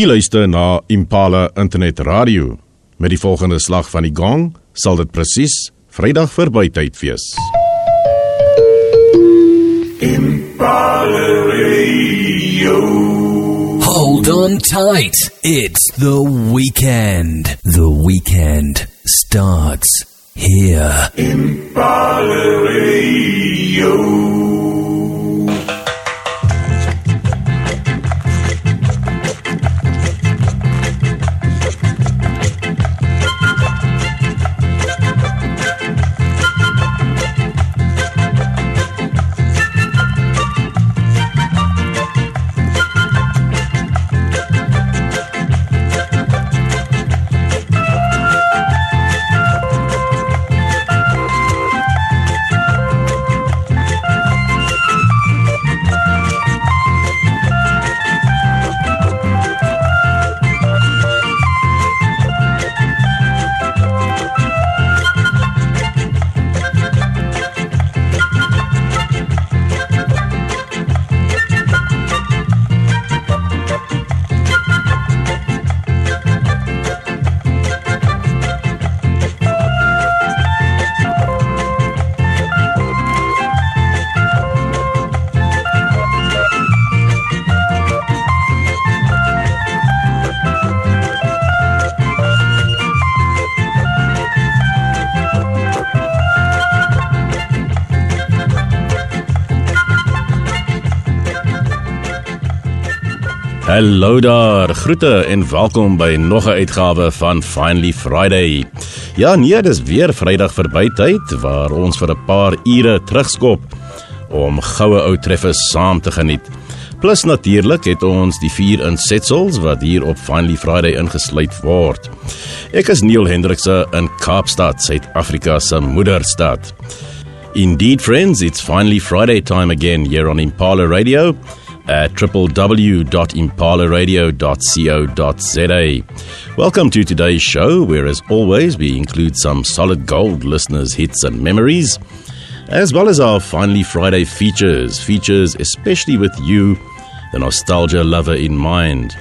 U luister na Impala Internet Radio. Met die volgende slag van die gong sal dit presies Vrydag verbytyd wees. Impala Radio. Hold on tight. It's the weekend. The weekend starts here. Impala Radio. Hallo daar, groete en welkom by nog 'n uitgawe van Finally Friday. Ja, nee, dis weer Vrydag verby tyd waar ons vir 'n paar ure terugskop om goue ou treffers saam te geniet. Plus natuurlik het ons die vier insetsels wat hier op Finally Friday ingesluit word. Ek is Neil Hendrikse in Kaapstad, Suid-Afrika se moederstad. Indeed friends, it's finally Friday time again here on Impala Radio at www.impalaradio.co.za. Welcome to today's show, where, as always, we include some solid gold listeners' hits and memories, as well as our Finally Friday features, features especially with you, the nostalgia lover, in mind.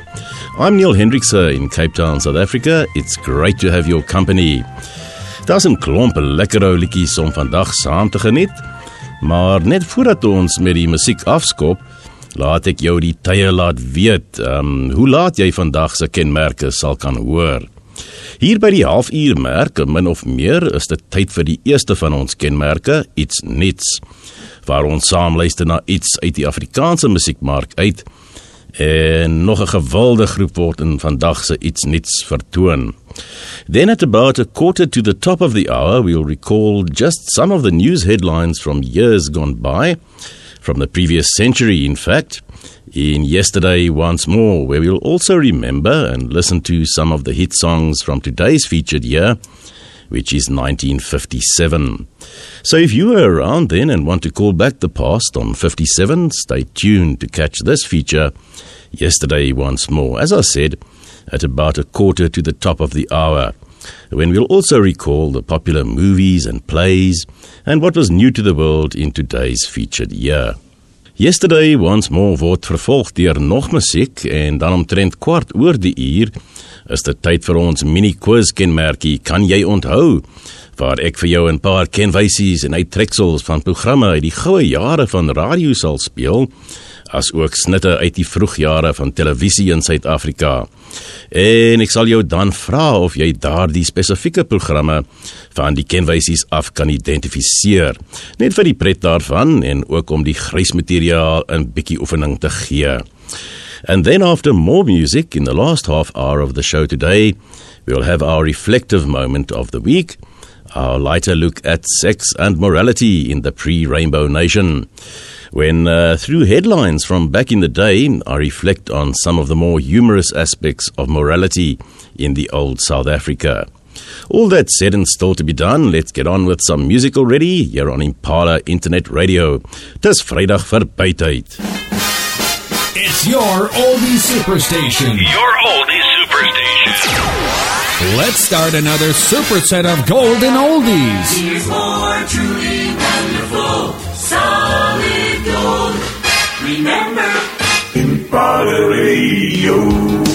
I'm Neil Hendrickse in Cape Town, South Africa. It's great to have your company. Daar's 'n klomp lekker ou liedjies om vandag saam te geniet. Maar net voordat ons met die musiek afskop, laat ek jou die tye laat weet, ehm um, hoe laat jy vandag se kenmerke sal kan hoor. Hier by die halfuur merk, min of meer, is dit tyd vir die eerste van ons kenmerke, iets nuuts, waar ons saam luister na iets uit die Afrikaanse musiekmark uit en nog 'n gewilde groep word in vandag se iets nuuts vertoon. Then at about a quarter to the top of the hour, we'll recall just some of the news headlines from years gone by from the previous century, in fact, in Yesterday Once More, where we'll also remember and listen to some of the hit songs from today's featured year, which is 1957. So if you were around then and want to call back the past on 57, stay tuned to catch this feature, Yesterday Once More. As I said, at about a quarter to the top of the hour when we'll also recall the popular movies and plays and what was new to the world in today's featured year. Yesterday once more word vervolg deur nog musiek en dan omtrent kwart oor die uur is dit tyd vir ons mini quiz kenmerkie kan jy onthou waar ek vir jou 'n paar kenwysies en uittreksels van programme uit die goue jare van radio sal speel as ook snitte uit die vroegjare van televisie in Suid-Afrika. En ek sal jou dan vra of jy daardie spesifieke programme van die kenwysies af kan identifiseer. Net vir die pret daarvan en ook om die grysmateriaal 'n bietjie oefening te gee. And then after more music in the last half hour of the show today, we'll have our reflective moment of the week, our lighter look at sex and morality in the pre-rainbow nation when, uh, through headlines from back in the day, I reflect on some of the more humorous aspects of morality in the old South Africa. All that said and still to be done, let's get on with some music already here on Impala Internet Radio. Dis Vrydag verbytyd. It's your oldie superstation. Your oldie superstation. Let's start another superset of golden oldies. Here's more truly Remember, Impala Radio.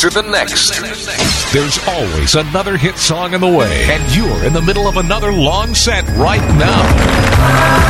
to the next. There's always another hit song in the way, and you're in the middle of another long set right now.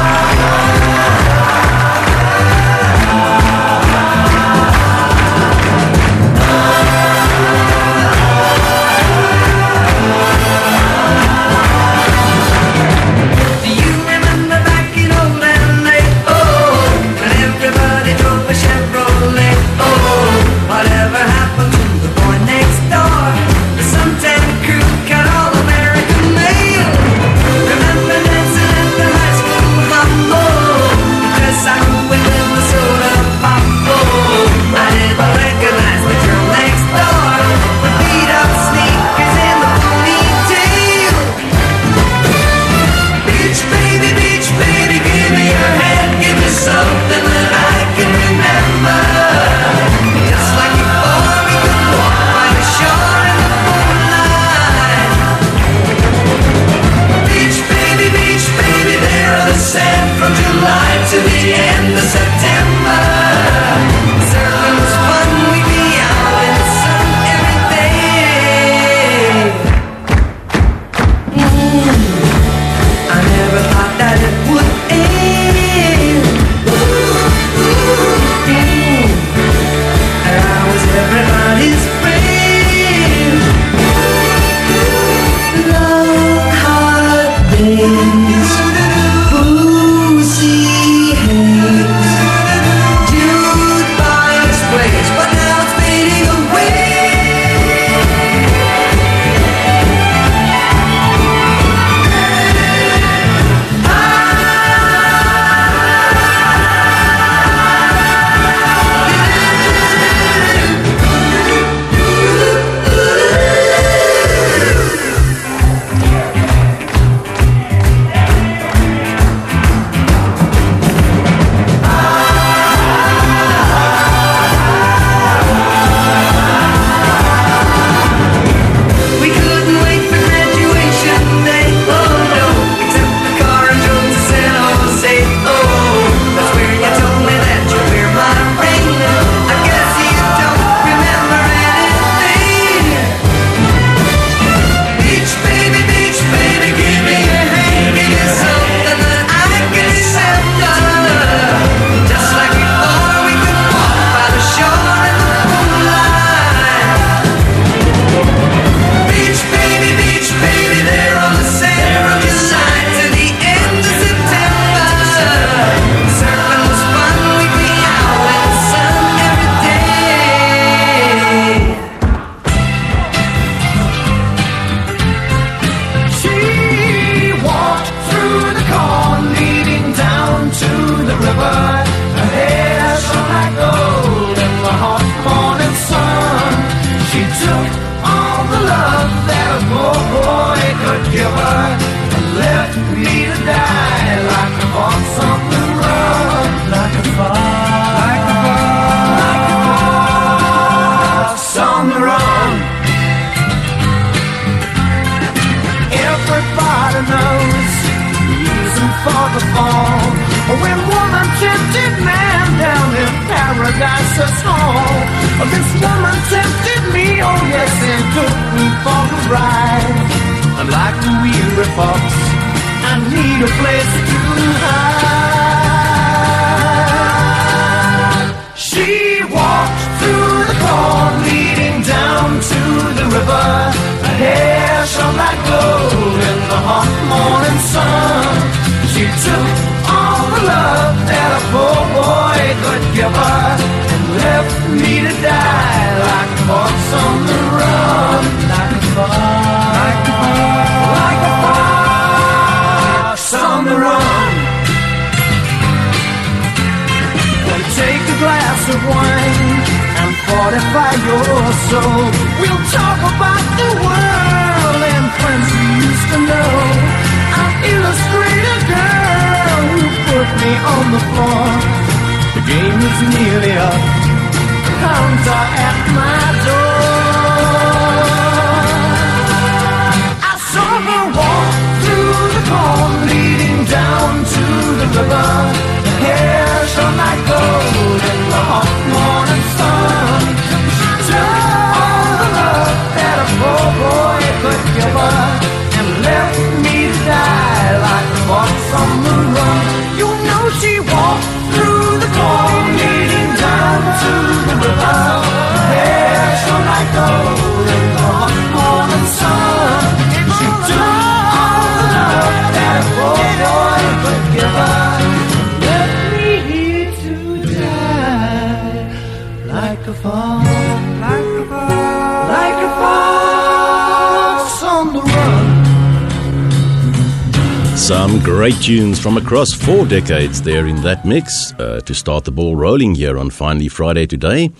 Tunes from across four decades there in that mix uh, to start the ball rolling here on Finally Friday today.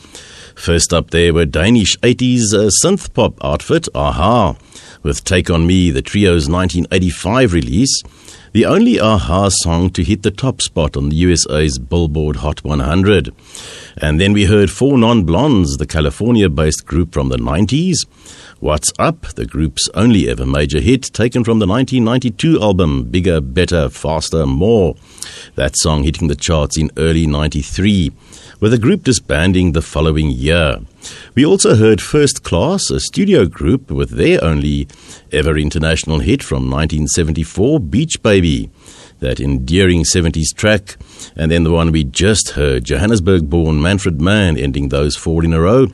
First up there were Danish 80s uh, synth pop outfit Aha with Take On Me, the trio's 1985 release, the only Aha song to hit the top spot on the USA's Billboard Hot 100. And then we heard Four Non Blondes, the California based group from the 90s. What's Up, the group's only ever major hit, taken from the 1992 album Bigger, Better, Faster, More. That song hitting the charts in early 93, with the group disbanding the following year. We also heard First Class, a studio group with their only ever international hit from 1974, Beach Baby. That endearing 70s track, and then the one we just heard, Johannesburg born Manfred Mann, ending those four in a row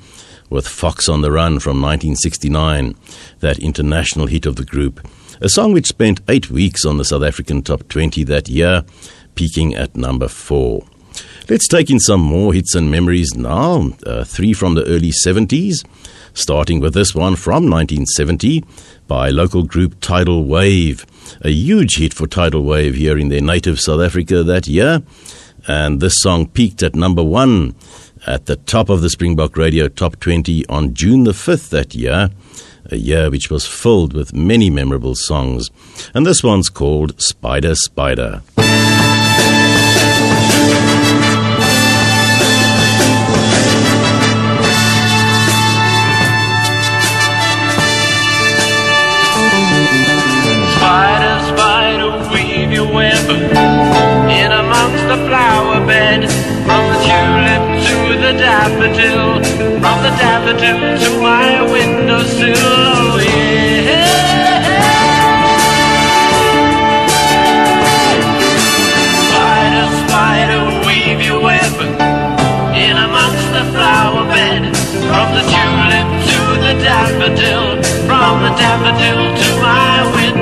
with Fox on the Run from 1969, that international hit of the group. A song which spent eight weeks on the South African top 20 that year, peaking at number four. Let's take in some more hits and memories now, uh, three from the early 70s, starting with this one from 1970 by local group Tidal Wave. A huge hit for Tidal Wave here in their native South Africa that year, and this song peaked at number one at the top of the Springbok Radio Top 20 on June the 5th that year, a year which was filled with many memorable songs. And this one's called Spider Spider. Spider, bed. From the tulip to the daffodil, from the daffodil to my windowsill. Oh, yeah. Spider, spider, weave your web in amongst the flower bed. From the tulip to the daffodil, from the daffodil to my windowsill.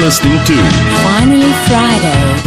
Listening to Finally Friday.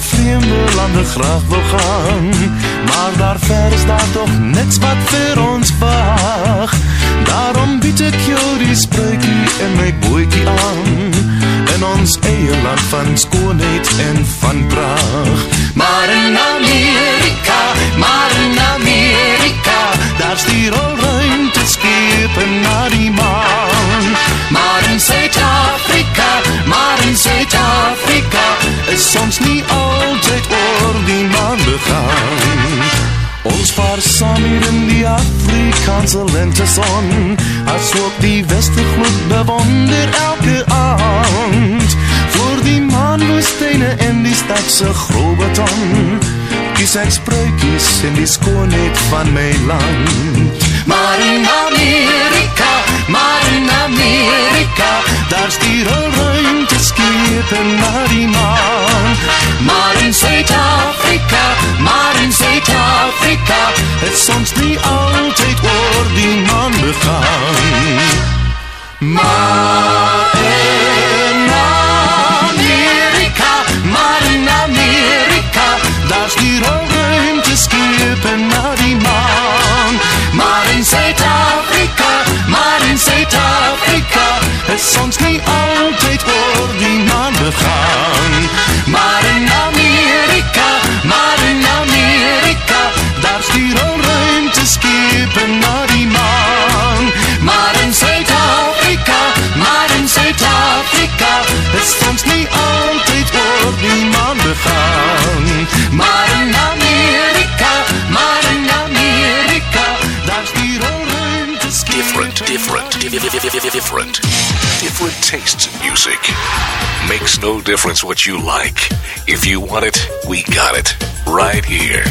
Vreemde lande graag wil gaan Maar daar ver is daar toch niks wat vir ons wag Daarom bied ek jou die spruitjie en my bootjie aan In ons eie land van skoonheid en van praag. Maar in Amerika, maar in Amerika Daar stuur al ruimte skepe na die maan Maar in Suid-Afrika, maar in Suid-Afrika Is ons nie altyd oor die maan begaan Ons vaar saam hier in die Afrikaanse lenteson As ook die westergloed bewonder elke aand. Voor die maanwoestijne en die stadse grobeton Kies ek spruitjies in die skoonheid van my land. Maar in Amerika, maar in Amerika Daar stuur al ruimte skepe na die maan. Maar in Suid-Afrika, maar in Suid-Afrika Het soms nie altyd oor die maan begaan. Maar different, different. Tastes in music. Makes no difference what you like. If you want it, we got it. Right here.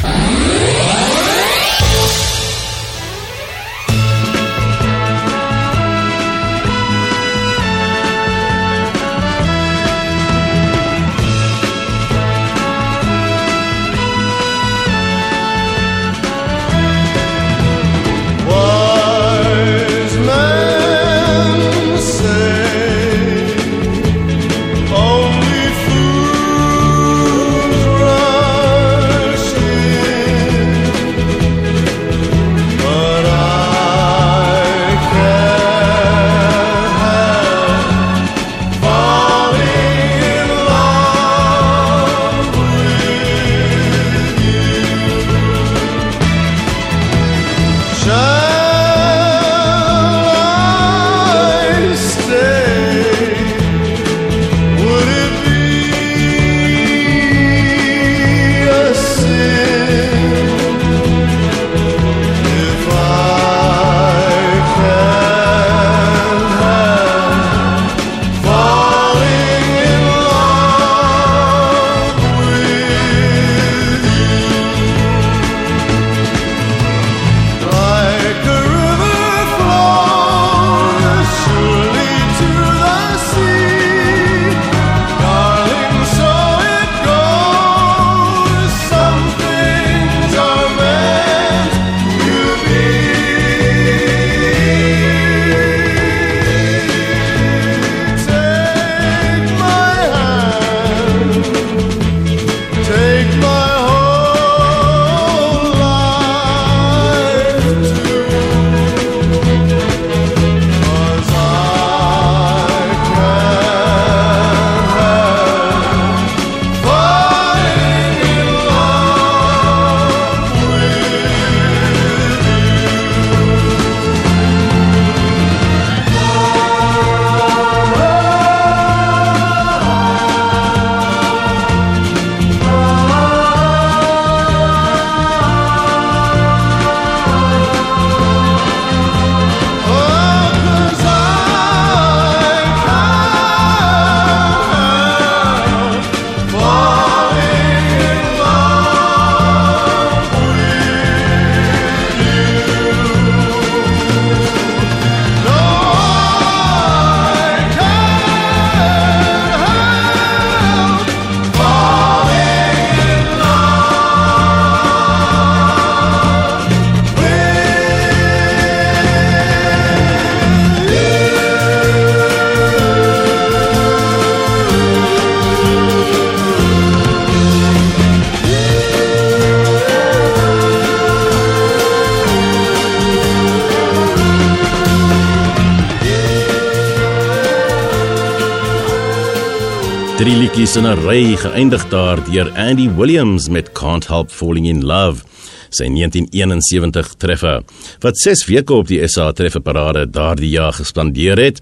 Liedjies in 'n ry geëindig daar deur Andy Williams met Can't Help Falling in Love. Sy 1971 treffer wat 6 weke op die SA trefferparade daardie jaar gespandeer het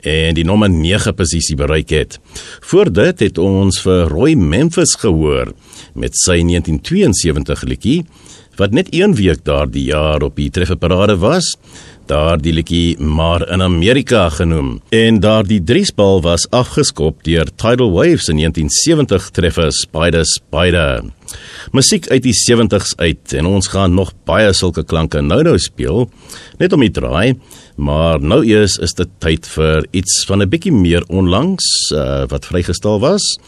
en die nommer 9 posisie bereik het. Voor dit het ons vir Roy Memphis gehoor met sy 1972 liedjie wat net 1 week daardie jaar op die trefferparade was daardie liedjie maar in Amerika genoem. En daardie driespal was afgeskop deur Tidal Waves in 1970 treffer Spider Spider. Musiek uit die 70s uit en ons gaan nog baie sulke klanke nou nou speel net om die draai, maar nou eers is dit tyd vir iets van 'n bietjie meer onlangs uh, wat vrygestel was.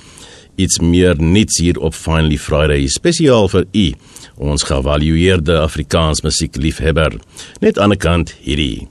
Iets meer niets hier op Finally Friday spesiaal vir u ons gevalueerde Afrikaans musiekliefhebber. Net aan die kant hierdie.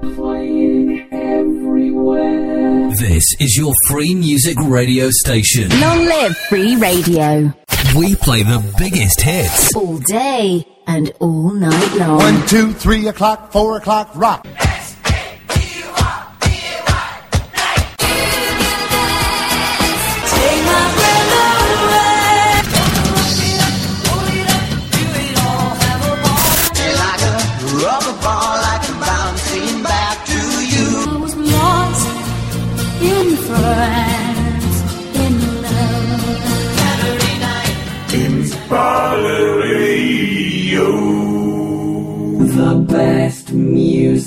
Playing everywhere. This is your free music radio station. Long live free radio. We play the biggest hits. All day and all night long. One, two, three o'clock, four o'clock, rock.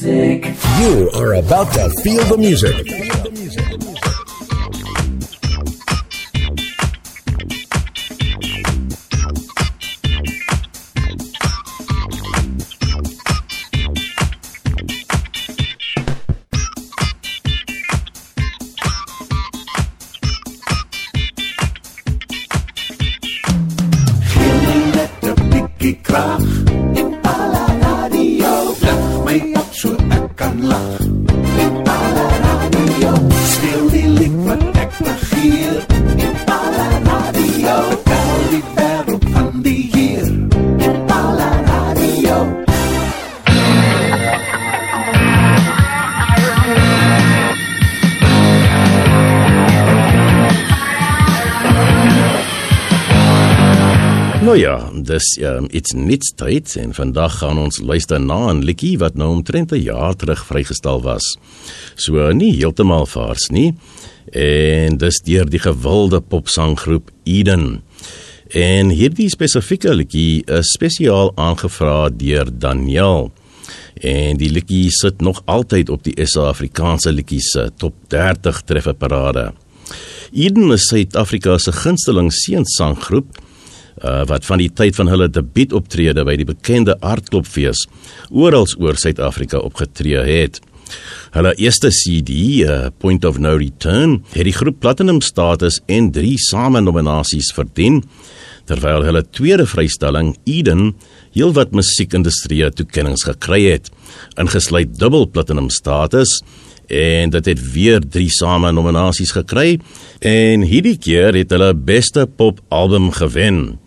Music. You are about to feel the music. Nou ja, dis um, iets niets tyd en vandag gaan ons luister na 'n liedjie wat nou omtrent 'n jaar terug vrygestel was. So nie heeltemal vars nie. En dis deur die gewilde popsanggroep Eden. En hierdie spesifieke liedjie is spesiaal aangevra deur Daniel. En die liedjie sit nog altyd op die SA Afrikaanse liedjies se top 30 trefferparade. Eden is Suid-Afrika se gunsteling seunsanggroep uh, wat van die tyd van hulle debuutoptrede by die bekende aardklopfees oral oor Suid-Afrika opgetree het. Hulle eerste CD, uh, Point of No Return, het die groep platinum status en 3 same nominasies verdien, terwyl hulle tweede vrystelling, Eden, heelwat musiekindustrie toekennings gekry het, ingesluit dubbel platinum status en dit het weer 3 same nominasies gekry en hierdie keer het hulle beste pop album gewen.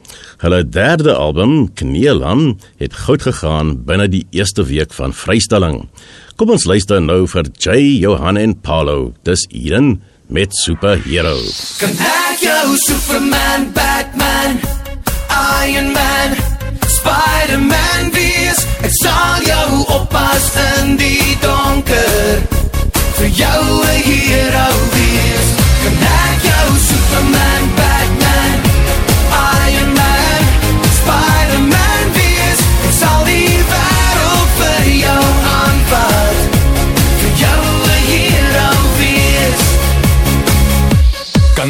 Hulle derde album, Kneelam, het goud gegaan binne die eerste week van vrystelling. Kom ons luister nou vir Jay, Johan en Paulo. Dis Eden met Superhero. Kan ek jou Superman, Batman, Iron Man, Spider-Man wees? Ek sal jou oppas in die donker, vir jou 'n hero wees. Kan ek jou Superman, Batman,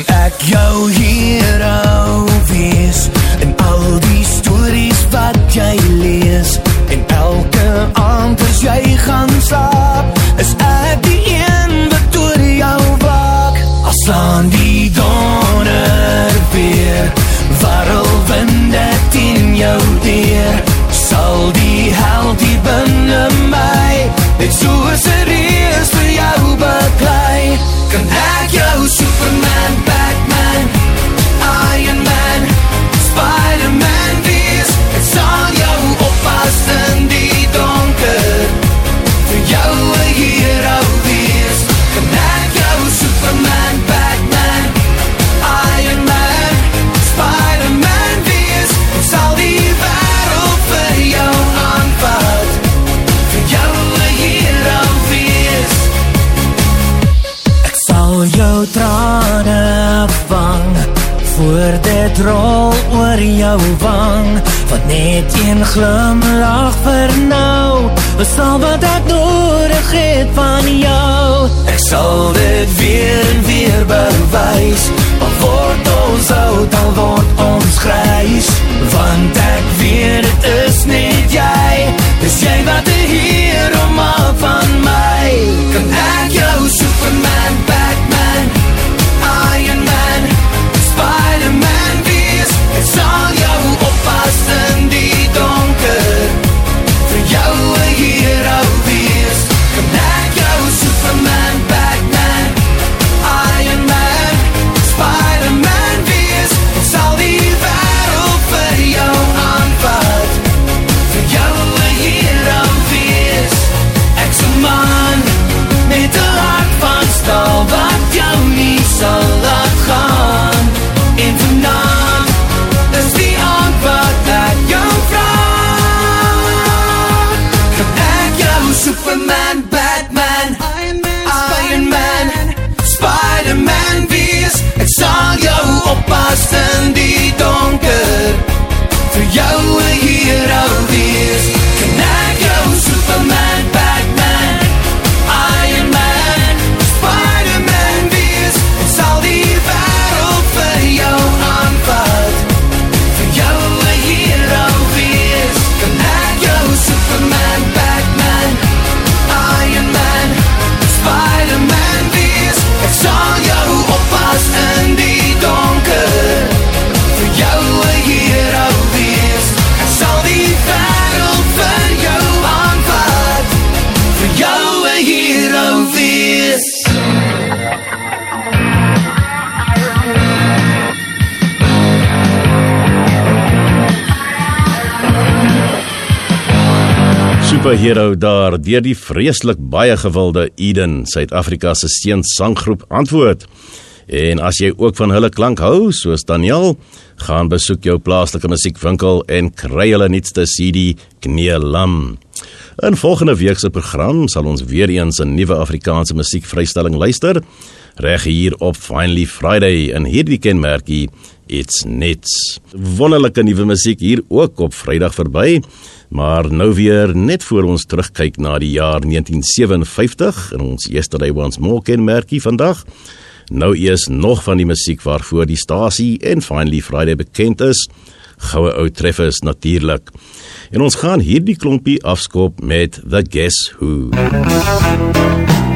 ek jou hero wees in al die stories sal dit weer en weer bewys Al word ons oud, al word ons grys Want Super Hero daar deur die vreeslik baie gewilde Eden, Suid-Afrika se seun sanggroep antwoord. En as jy ook van hulle klank hou, soos Daniel, gaan besoek jou plaaslike musiekwinkel en kry hulle nuutste CD Kneelam. In volgende week se program sal ons weer eens 'n nuwe Afrikaanse musiekvrystelling luister, reg hier op Finally Friday in hierdie kenmerkie It's Nets. Wonderlike nuwe musiek hier ook op Vrydag verby Maar nou weer net voor ons terugkyk na die jaar 1957 in ons eerste Rywans Mol kenmerkie vandag. Nou eers nog van die musiek waarvoor die stasie en Finally Friday bekend is. Goue ou treffers natuurlik. En ons gaan hierdie klompie afskop met The Guess Who. MUZIEK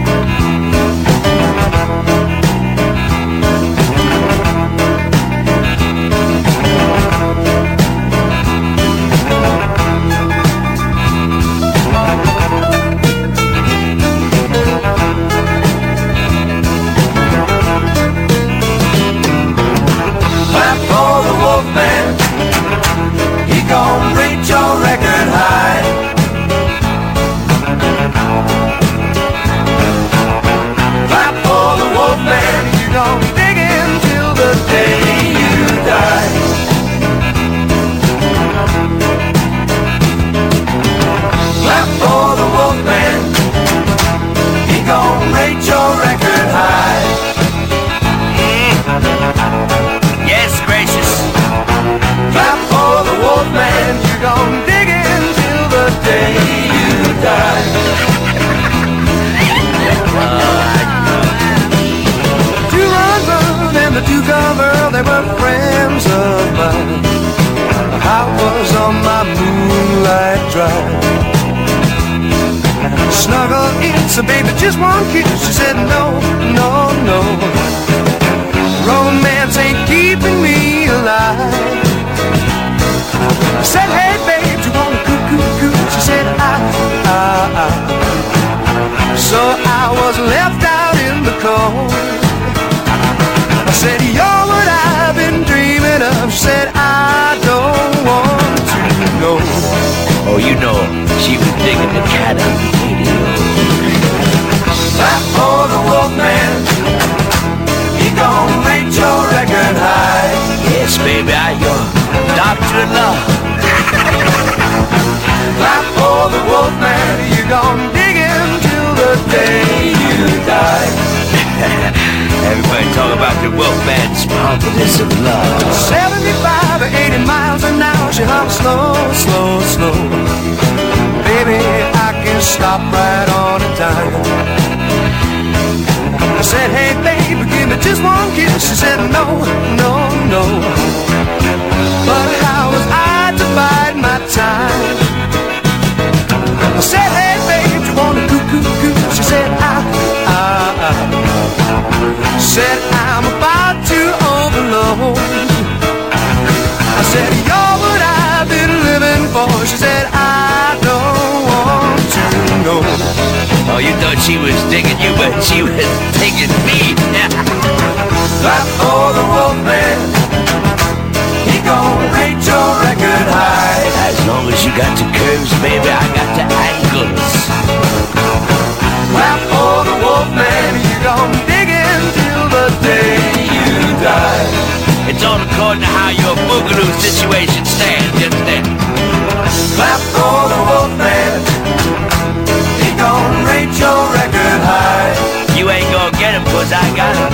cause I got it.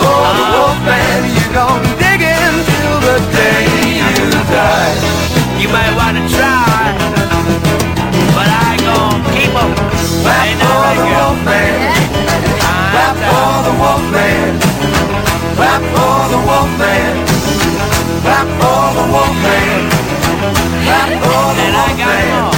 For the you dig the day you die. You might wanna try, but I gon' keep em. Not for the wolfman. Not for the wolfman. Not for the wolfman. Not for the wolfman. Not for the wolfman.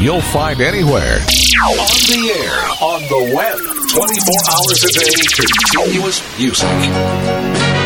You'll find anywhere. On the air, on the web, 24 hours a day, continuous music.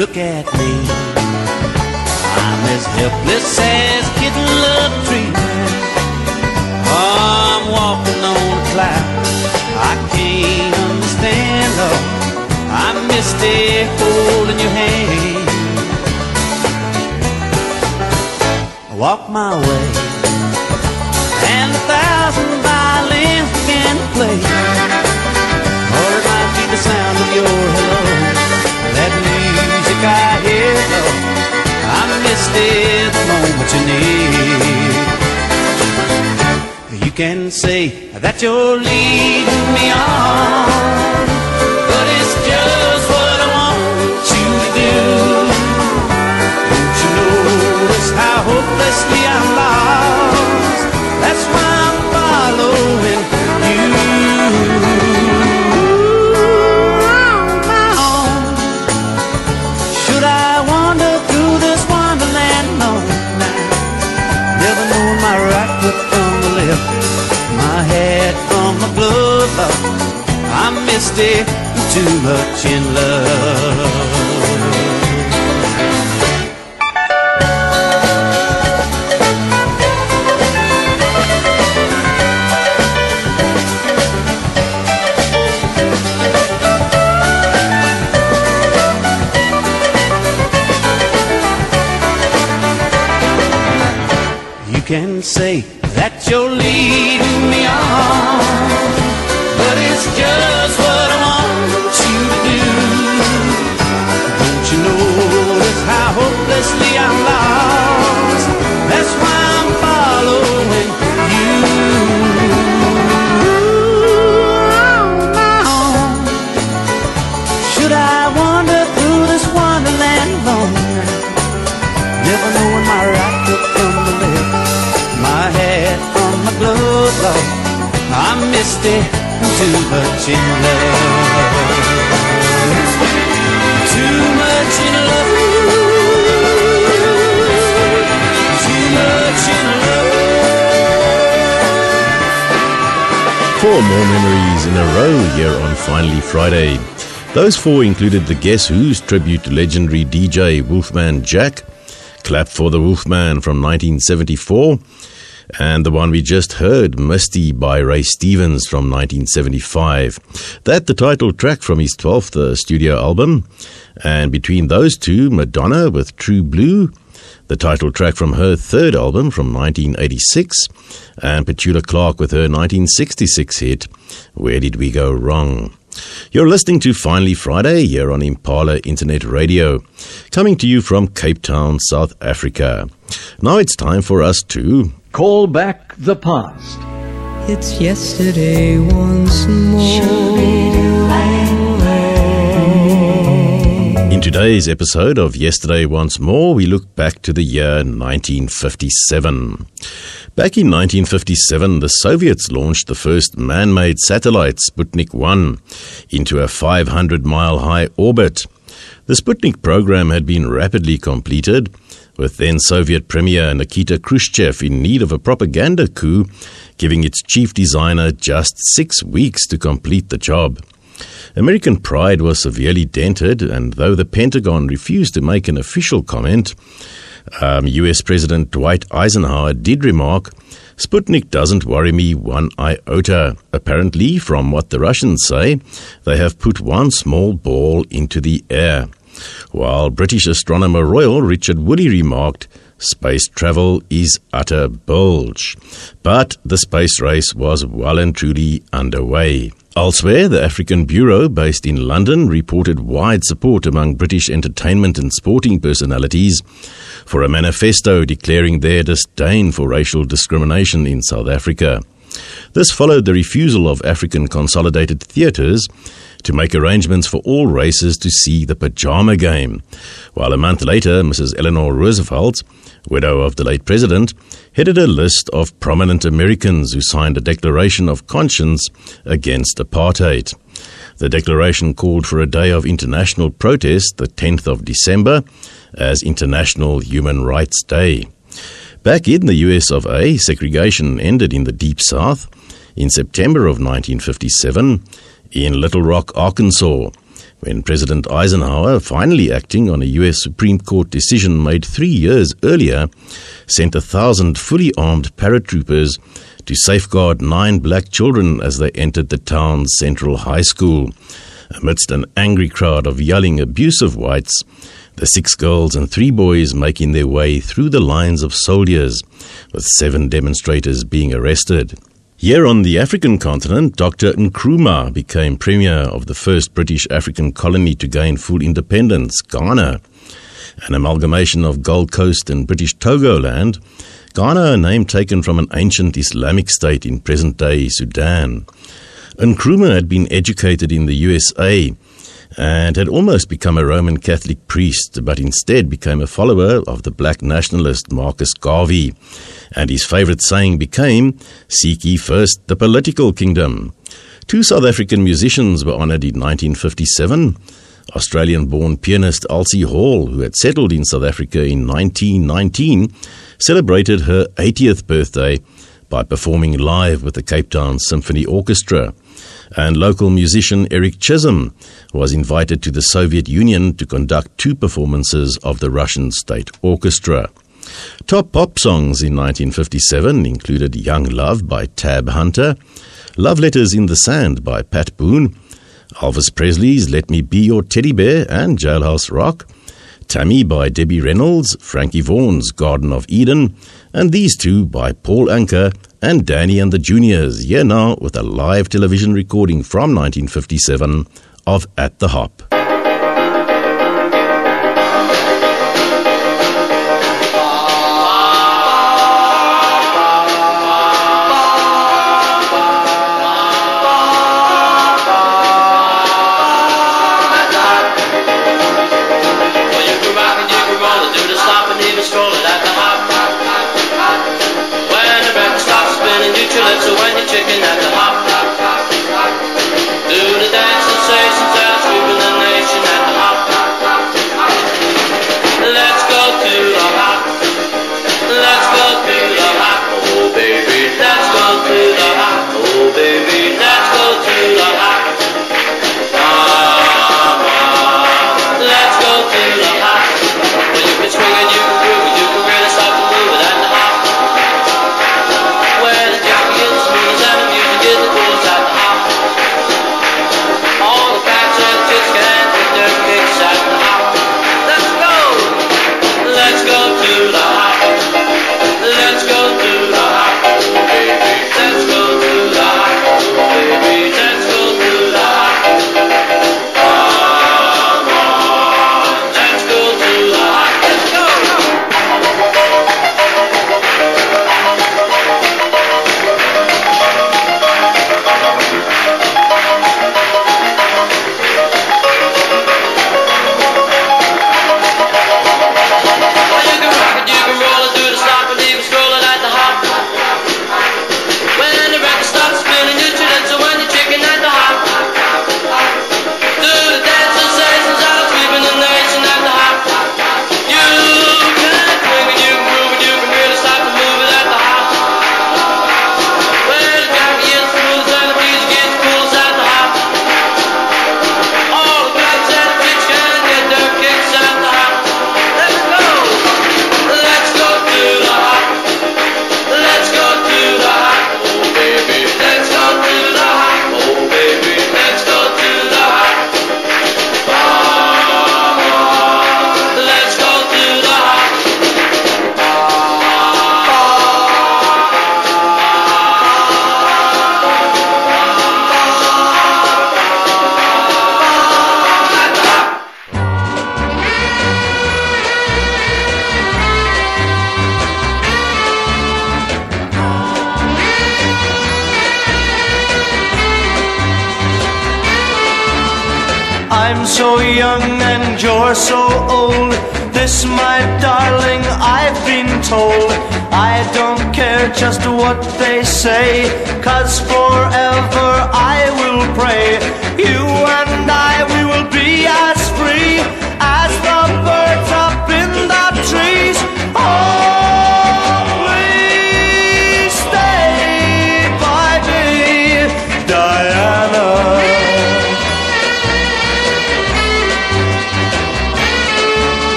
Look at me. I'm as helpless as kitten love tree. I'm walking on a cloud. I can't understand love. I missed it holding your hand. I walk my way, you need. You can say that you're leading me on, but it's just what I want you to do. Don't you notice how hopelessly I'm lost? I too much in love. You can say that you're leading me on, but it's just hopelessly I'm lost? That's why I'm following you. Should I wander through this wonderland alone? Never knowing my right foot from the left, my hat from my glove. I'm misty and too much Four more memories in a row here on Finally Friday. Those four included the Guess Who's tribute to legendary DJ Wolfman Jack, Clap for the Wolfman from 1974, and the one we just heard, Misty by Ray Stevens from 1975. That the title track from his 12th uh, studio album. And between those two, Madonna with True Blue, the title track from her third album from 1986, and Petula Clark with her 1966 hit, Where Did We Go Wrong? You're listening to Finally Friday here on Impala Internet Radio, coming to you from Cape Town, South Africa. Now it's time for us to Call back the past. It's yesterday once more. In today's episode of Yesterday Once More, we look back to the year 1957. Back in 1957, the Soviets launched the first man made satellite, Sputnik 1, into a 500 mile high orbit. The Sputnik program had been rapidly completed, with then Soviet Premier Nikita Khrushchev in need of a propaganda coup, giving its chief designer just six weeks to complete the job. American pride was severely dented, and though the Pentagon refused to make an official comment, um, US President Dwight Eisenhower did remark, Sputnik doesn't worry me one iota. Apparently, from what the Russians say, they have put one small ball into the air. While British astronomer royal Richard Woolley remarked, Space travel is utter bulge. But the space race was well and truly underway. Elsewhere, the African Bureau, based in London, reported wide support among British entertainment and sporting personalities for a manifesto declaring their disdain for racial discrimination in South Africa. This followed the refusal of African Consolidated Theatres to make arrangements for all races to see the pajama game, while a month later, Mrs. Eleanor Roosevelt, widow of the late president, headed a list of prominent Americans who signed a declaration of conscience against apartheid. The declaration called for a day of international protest, the 10th of December, as International Human Rights Day. Back in the US of A, segregation ended in the Deep South in September of 1957 in Little Rock, Arkansas, when President Eisenhower, finally acting on a U.S. Supreme Court decision made three years earlier, sent a thousand fully armed paratroopers to safeguard nine black children as they entered the town's central high school. Amidst an angry crowd of yelling, abusive whites, the six girls and three boys making their way through the lines of soldiers, with seven demonstrators being arrested. Here on the African continent, Dr. Nkrumah became premier of the first British African colony to gain full independence, Ghana. An amalgamation of Gold Coast and British Togoland, Ghana, a name taken from an ancient Islamic state in present day Sudan. Nkrumah had been educated in the USA and had almost become a Roman Catholic priest, but instead became a follower of the black nationalist Marcus Garvey. And his favorite saying became, Seek ye first the political kingdom. Two South African musicians were honored in 1957. Australian born pianist Elsie Hall, who had settled in South Africa in 1919, celebrated her 80th birthday by performing live with the Cape Town Symphony Orchestra and local musician Eric Chisholm was invited to the Soviet Union to conduct two performances of the Russian State Orchestra. Top pop songs in 1957 included Young Love by Tab Hunter, Love Letters in the Sand by Pat Boone, Elvis Presley's Let Me Be Your Teddy Bear and Jailhouse Rock, Tammy by Debbie Reynolds, Frankie Vaughan's Garden of Eden, and these two by Paul Anka and Danny and the Juniors, here now with a live television recording from 1957 of At the Hop.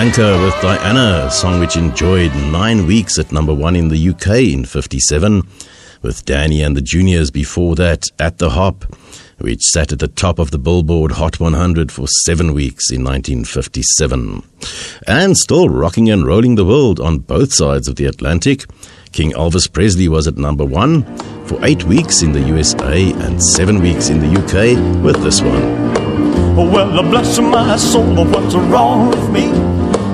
Anka with Diana, a song which enjoyed nine weeks at number one in the UK in 57. with Danny and the Juniors before that at the Hop, which sat at the top of the Billboard Hot 100 for seven weeks in 1957. And still rocking and rolling the world on both sides of the Atlantic, King Elvis Presley was at number one for eight weeks in the USA and seven weeks in the UK with this one. Well, bless my soul, what's wrong with me?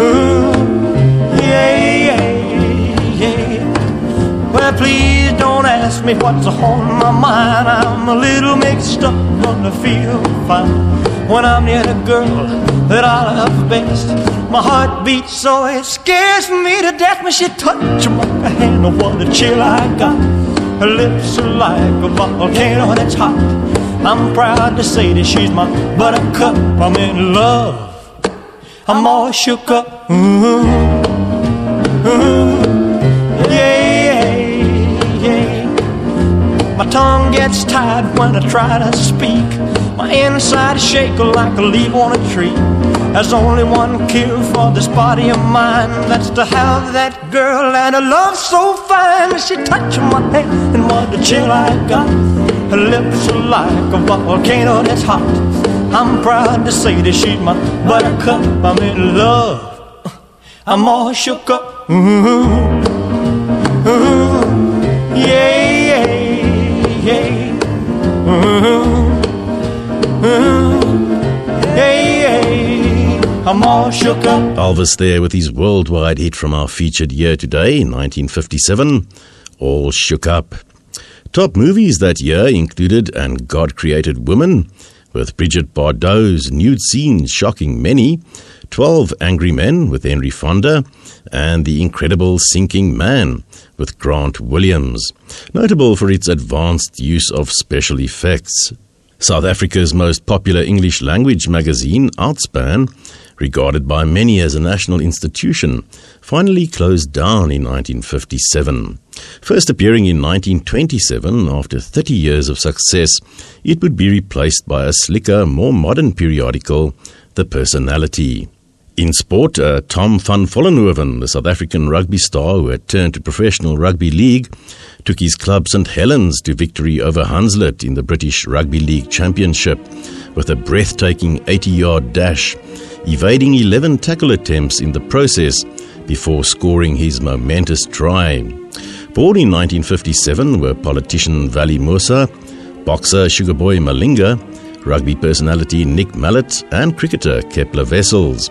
ooh, yeah, yeah, yeah. Well, please don't ask me what's on my mind. I'm a little mixed up, but I feel fine when I'm near the girl that I love best. My heart beats so it scares me to death when she touches my hand. Oh, what a chill I got. Her lips are like a volcano that's hot. I'm proud to say that she's my buttercup. I'm in love. I'm all shook up. Mm-hmm. Mm-hmm. Ooh, yeah, yeah. My tongue gets tied when I try to speak. My inside is shaking like a leaf on a tree. There's only one cure for this body of mine. That's to have that girl and a love so fine. She touched my hand and what a chill I got. Her lips are like a volcano that's hot. I'm proud to say that she's my buttercup. I'm in love. I'm all shook up. Ooh, ooh, yeah, yeah, yeah. Yeah, yeah. I'm all shook up. Elvis there with his worldwide hit from our featured year today, 1957, All Shook Up. Top movies that year included And God Created Woman, with Bridget Bardot's nude scenes shocking many, 12 Angry Men with Henry Fonda, and The Incredible Shrinking Man with Grant Williams, notable for its advanced use of special effects. South Africa's most popular English language magazine, Outspan, regarded by many as a national institution, finally closed down in 1957. First appearing in 1927, after 30 years of success, it would be replaced by a slicker, more modern periodical, The Personality. In sport, uh, Tom van Vollenhoven, the South African rugby star who had turned to professional rugby league, took his club St Helens to victory over Hunslet in the British Rugby League Championship with a breathtaking 80 yard dash, evading 11 tackle attempts in the process before scoring his momentous try. Born in 1957 were politician Valli Moosa, boxer Sugarboy Malinga, rugby personality Nick Mallett, and cricketer Kepler Wessels.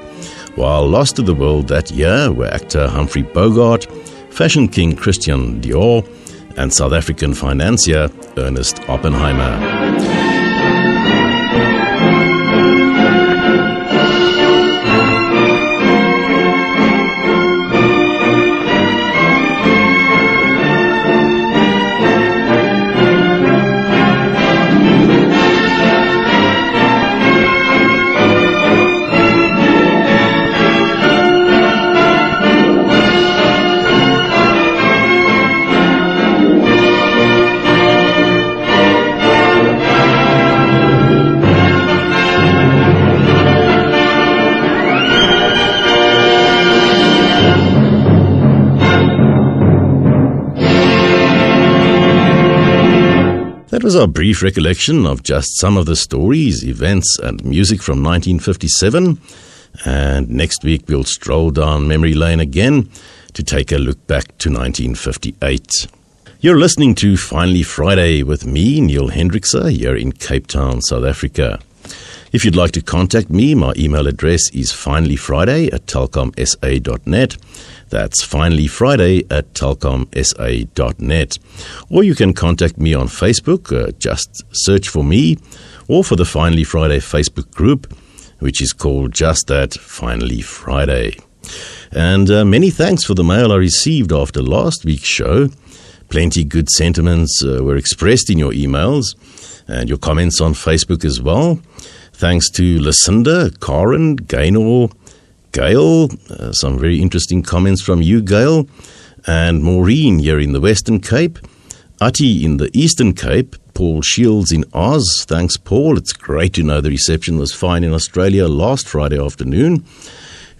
While lost to the world that year were actor Humphrey Bogart, fashion king Christian Dior, and South African financier Ernest Oppenheimer. Was our brief recollection of just some of the stories, events, and music from 1957. And next week we'll stroll down memory lane again to take a look back to 1958. You're listening to Finally Friday with me, Neil Hendrickse, here in Cape Town, South Africa. If you'd like to contact me, my email address is finallyfriday at telkomsa.net. That's finallyfriday at telkomsa.net. Or you can contact me on Facebook, uh, just search for me, or for the Finally Friday Facebook group, which is called just that Finally Friday. And uh, many thanks for the mail I received after last week's show. Plenty good sentiments uh, were expressed in your emails and your comments on Facebook as well. Thanks to Lucinda, Karen, Gaynor, Gail, uh, some very interesting comments from you, Gail, and Maureen here in the Western Cape, Ati in the Eastern Cape, Paul Shields in Oz. Thanks, Paul. It's great to know the reception was fine in Australia last Friday afternoon,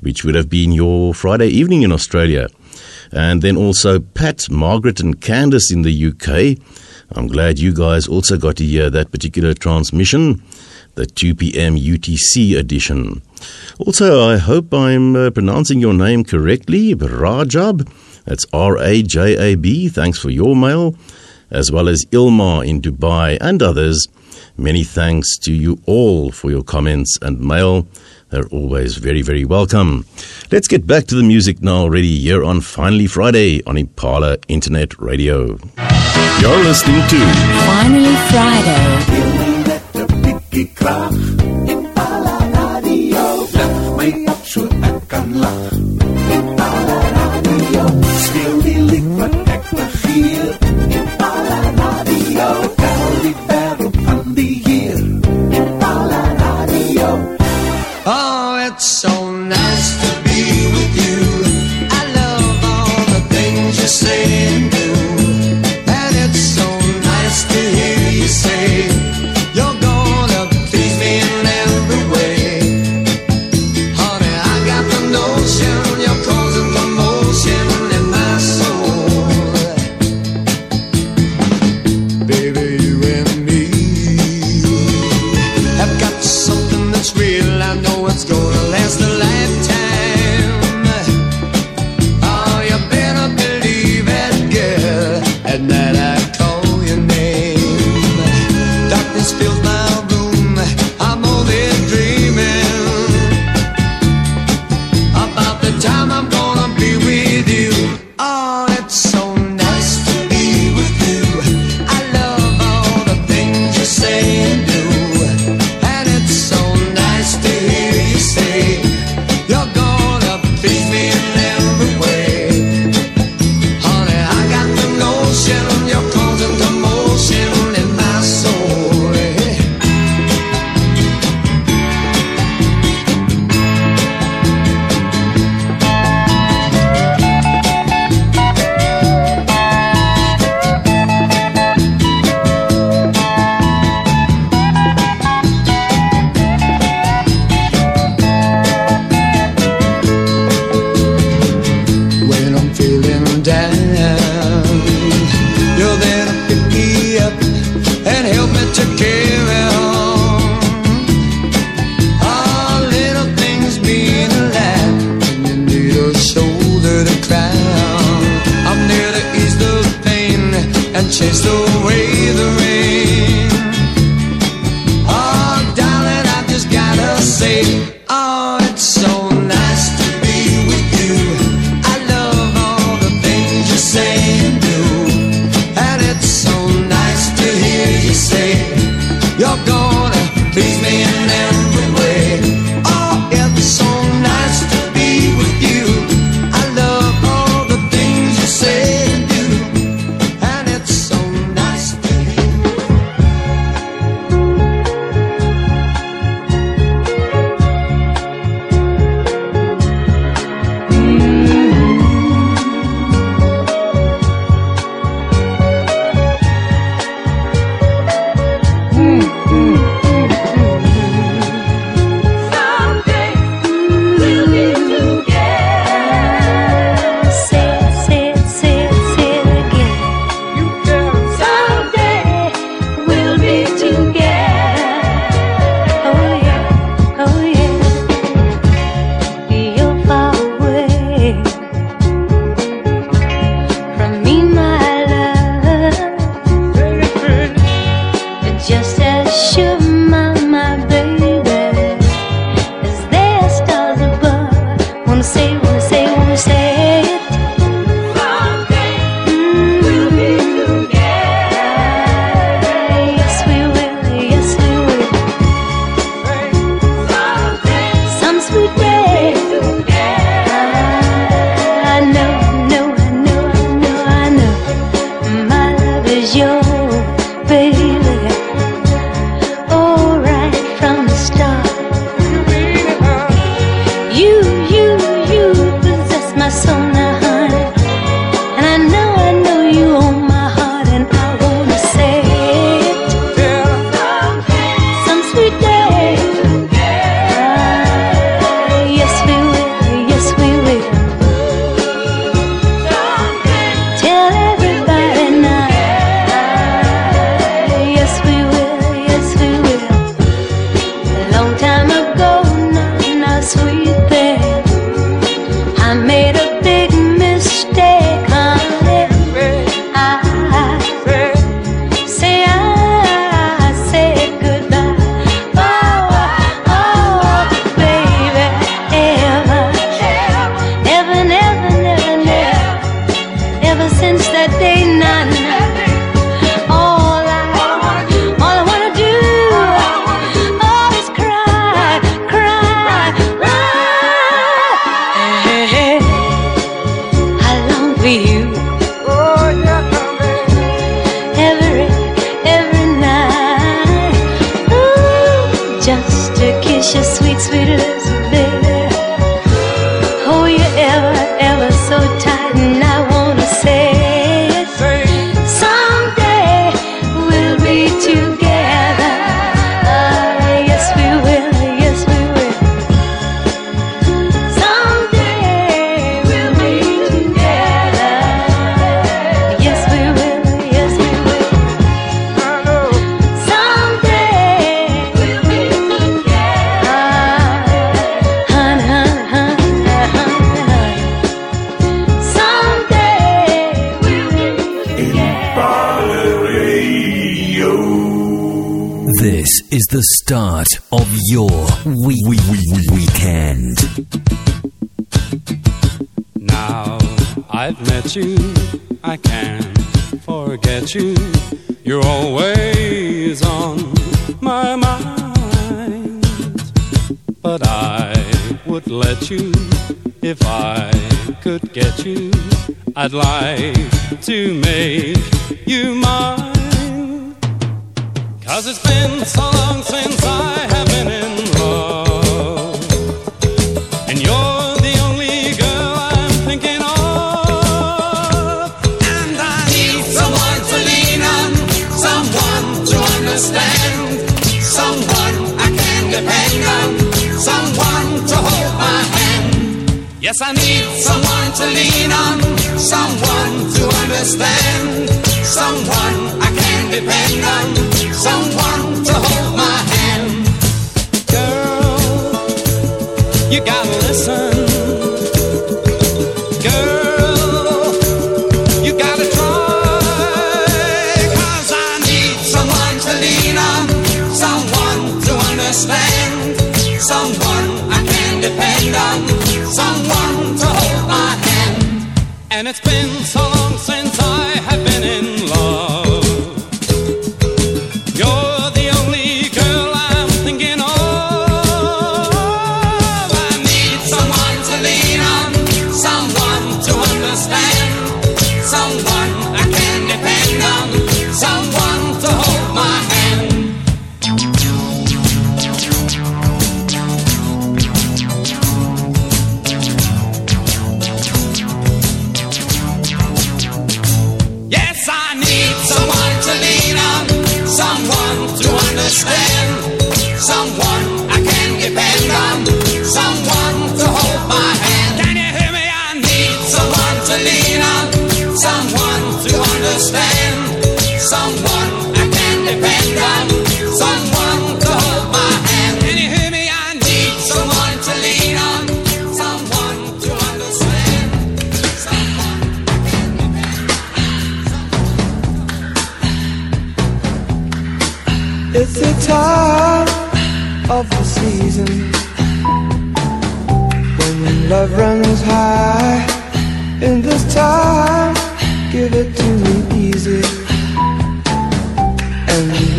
which would have been your Friday evening in Australia. And then also Pat, Margaret, and Candace in the UK. I'm glad you guys also got to hear that particular transmission, the 2 p.m. UTC edition. Also, I hope I'm uh, pronouncing your name correctly, Rajab. That's R A J A B. Thanks for your mail, as well as Ilma in Dubai and others. Many thanks to you all for your comments and mail. They're always very, very welcome. Let's get back to the music now already here on Finally Friday on Impala Internet Radio. You're listening to Finally Friday. Krag Impala Radio kan lag Impala Radio lied wat ek begeer Impala Radio van die hier Impala Radio Oh, it's so headlights.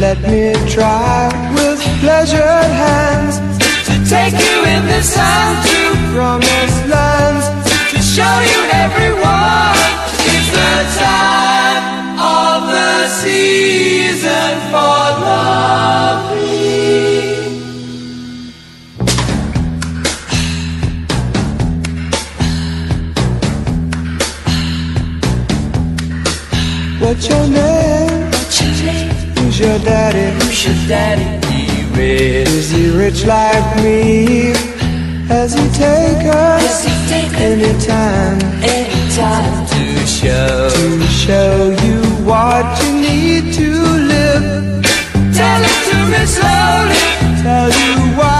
Let me try with pleasured hands to take you in the sun to promised lands to show you everyone it's the time of the season for loving. What's your name? Your daddy? Who's your daddy? He rich. Is he rich like me? Has he he taken any time any time to show to show you what you need to live? Tell it to me slowly. Tell you what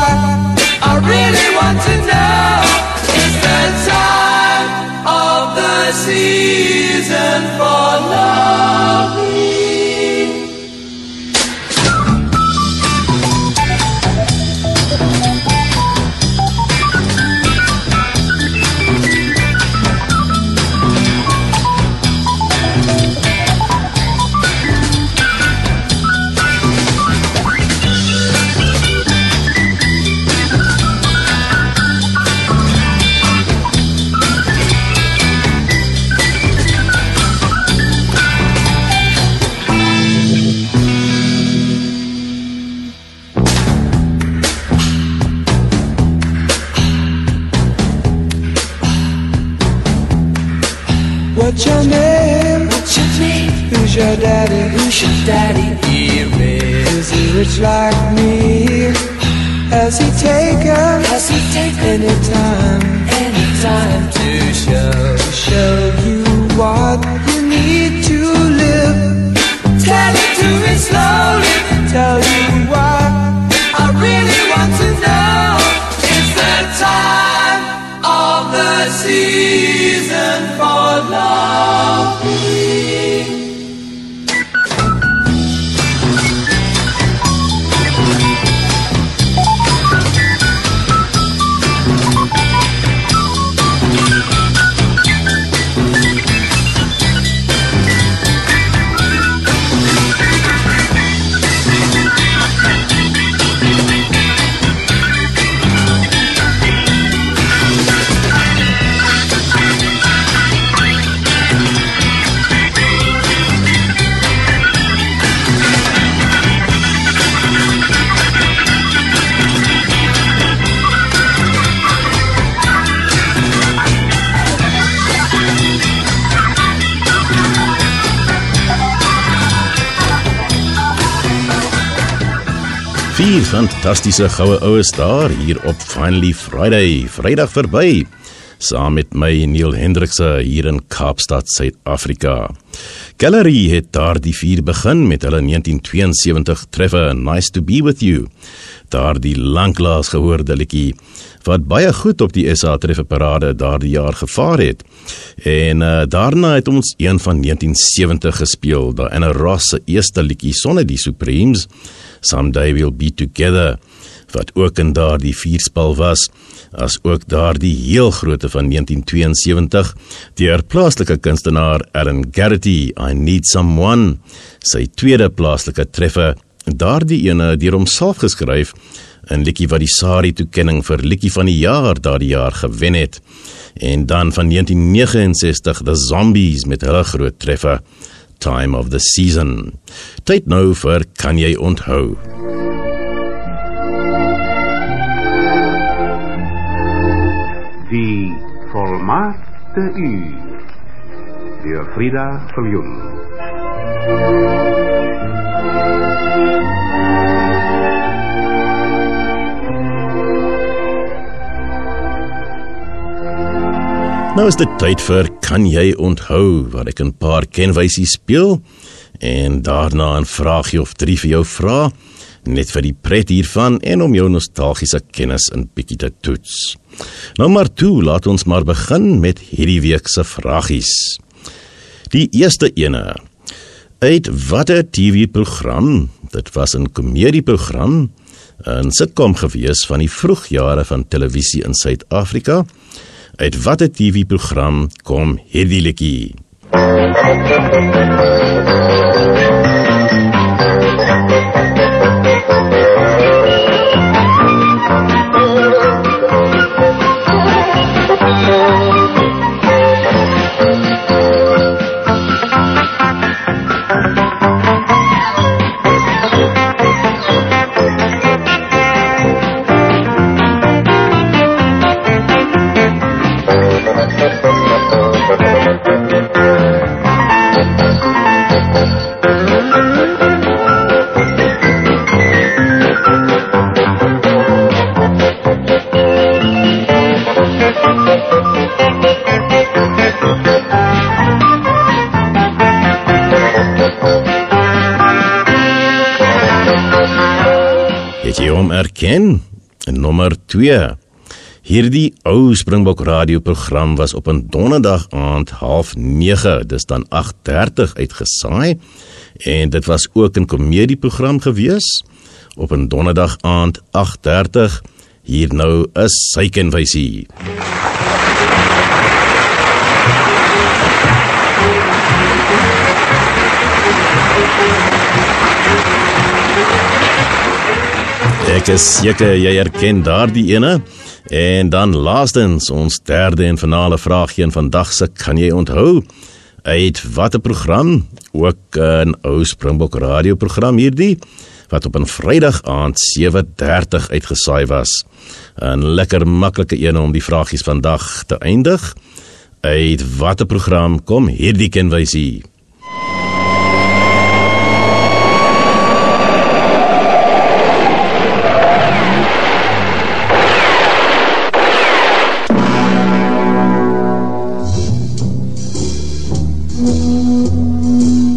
Is like me? Has he taken Has he taken any time any time to show? show you what you need to live? Tell it to me slowly. Tell you fantastiese goue oues daar hier op Finally Friday, Vrydag verby, saam met my Neil Hendrikse hier in Kaapstad, Suid-Afrika. Gallery het daar die vier begin met hulle 1972 treffer Nice to be with you. Daar die lanklaas gehoorde liedjie wat baie goed op die SA trefferparade daardie jaar gevaar het. En uh, daarna het ons een van 1970 gespeel, Diana Ross se eerste liedjie sonder die Supremes, Someday We'll Be Together, wat ook in daardie vierspal was, as ook daardie heel groote van 1972, deur plaaslike kunstenaar Aaron Garrity, I Need Someone, sy tweede plaaslike treffer, daardie ene deur homself geskryf, 'n liedjie wat die SARI toekenning vir liedjie van die jaar daardie jaar gewen het. En dan van 1969 The Zombies met hulle groot treffer Time of the Season. Tyd nou vir kan jy onthou. Die volmaakte uur. Deur Frida Viljoen. Nou is dit tyd vir kan jy onthou waar ek 'n paar kenwysies speel en daarna 'n vraagie of drie vir jou vra net vir die pret hiervan en om jou nostalgiese kennis in bietjie te toets. Nou maar toe, laat ons maar begin met hierdie week se vragies. Die eerste ene. Uit watter TV-program, dit was 'n komedieprogram, 'n sitcom gewees van die vroegjare van televisie in Suid-Afrika, uit watter TV-program kom hierdie liedjie? Het jy hom erken? Nommer 2. Hierdie ou Springbok radioprogram was op 'n donderdag aand 09:30, dis dan 8:30 uitgesaai en dit was ook 'n komedieprogram gewees op 'n donderdag aand 8:30. Hier nou 'n suikenwysie. Ek is seker jy herken daardie ene. En dan laastens ons derde en finale vraaggie van vandag se kan jy onthou? Uit watter program? Ook 'n ou Springbok radioprogram hierdie wat op 'n Vrydag aand 7:30 uitgesaai was. 'n Lekker maklike een om die vragies vandag te eindig. Uit watter program kom hierdie kenwysie?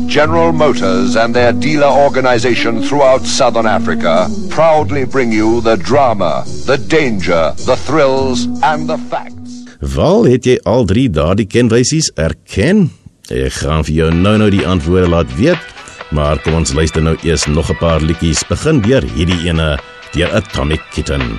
General Motors and their dealer organization throughout southern Africa proudly bring you the drama, the danger, the thrills, and the facts. Wel, het jy al drie daardie kenwysies erken? Ek gaan vir jou nou-nou die antwoorde laat weet, maar kom ons luister nou eers nog 'n paar liedjies. Begin deur hierdie ene, deur Atomic Kitten.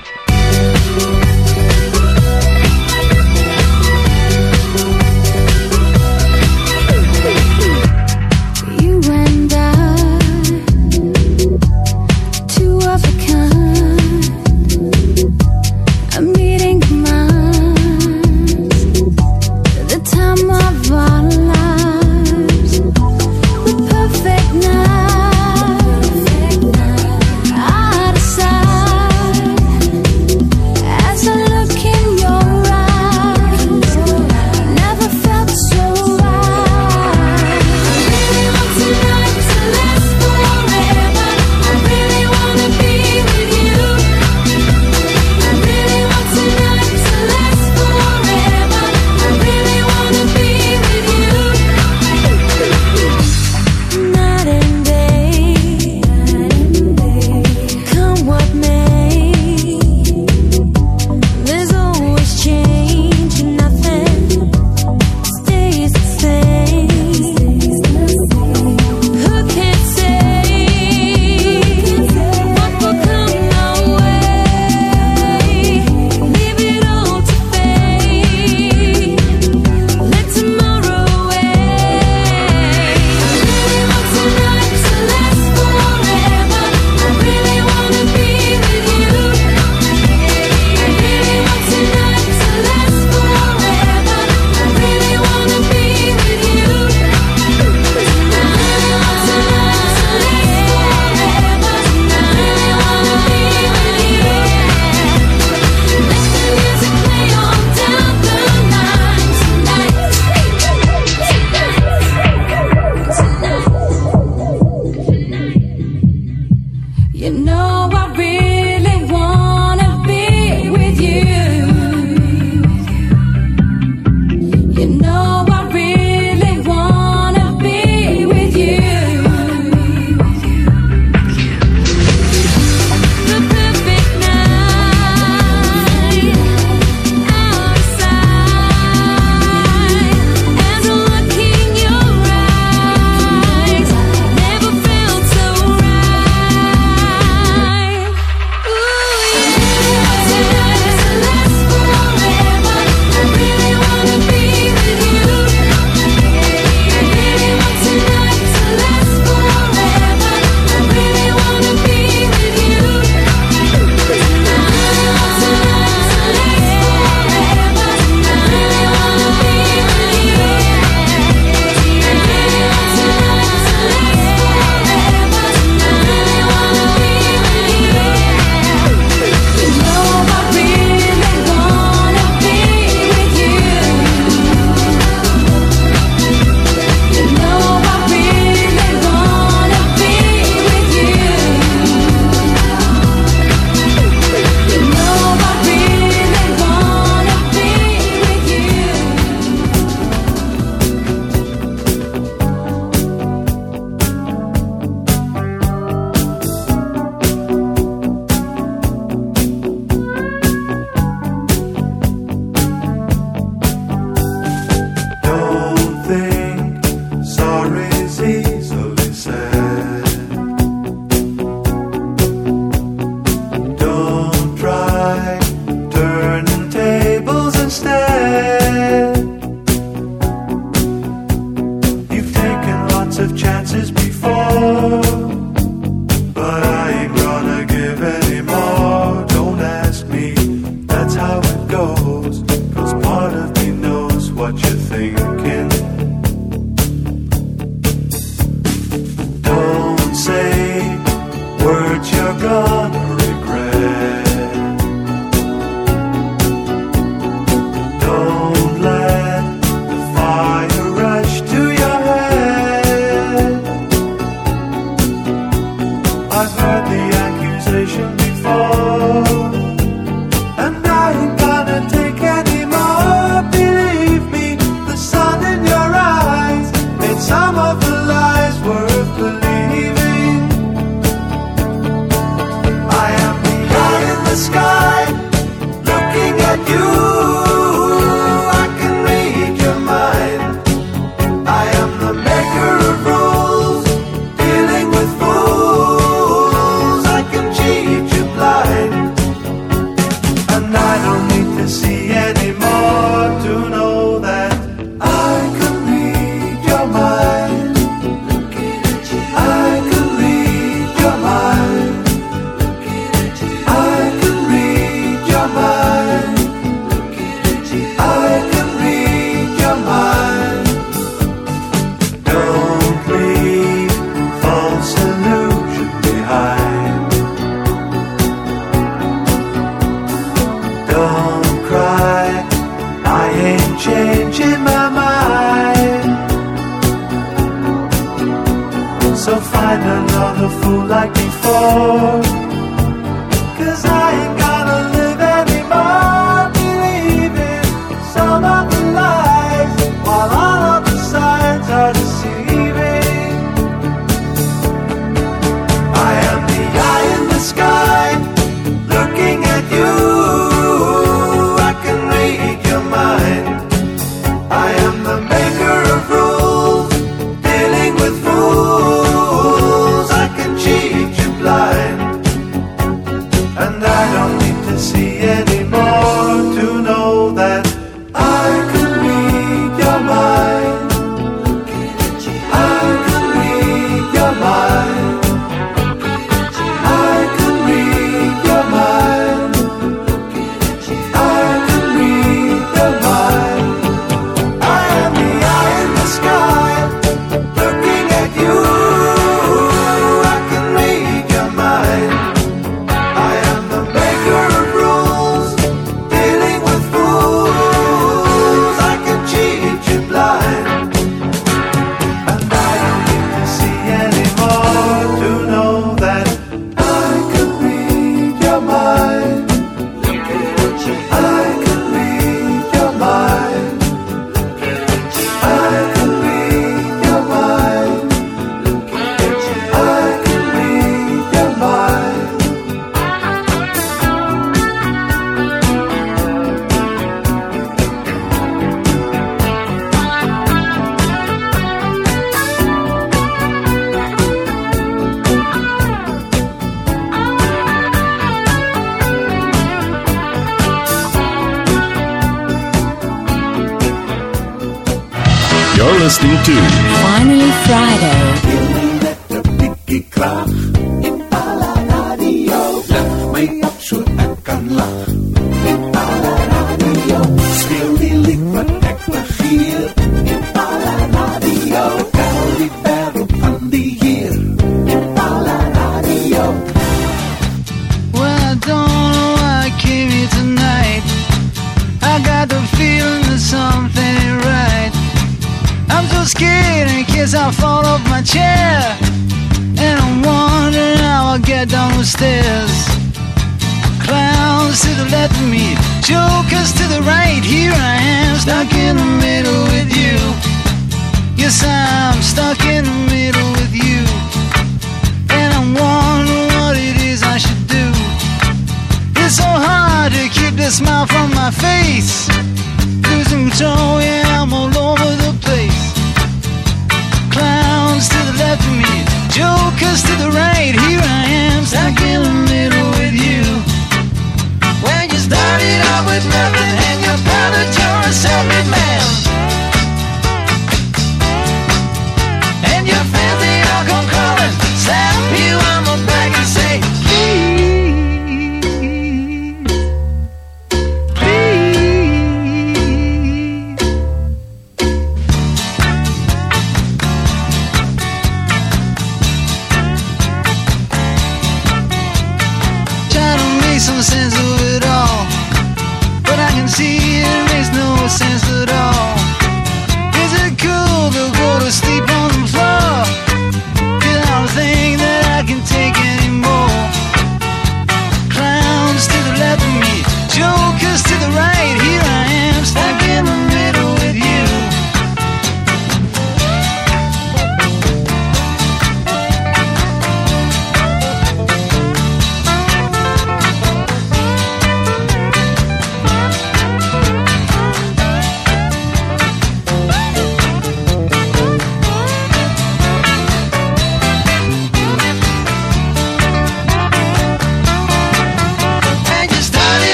Listening to Finally Friday.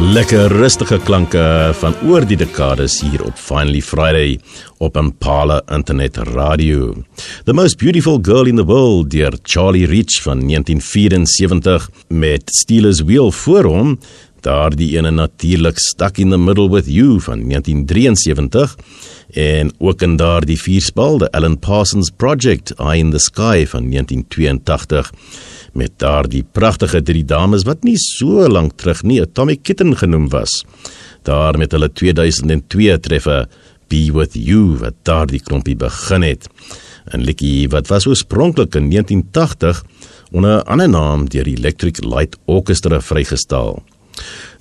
Lekker rustige klanke van oor die dekades hier op Finally Friday op Impala Internet Radio. The Most Beautiful Girl in the World deur Charlie Rich van 1974 met Steelers Wheel voor hom, daardie ene natuurlik Stuck in the Middle with You van 1973 en ook in daardie vierspal the Alan Parsons Project Eye in the Sky van 1982 met daardie pragtige drie dames wat nie so lank terug nie Atomic Kitten genoem was. Daar met hulle 2002 treffer Be With You wat daardie klompie begin het. 'n Liedjie wat was oorspronklik in 1980 onder 'n ander naam deur Electric Light Orchestra vrygestel.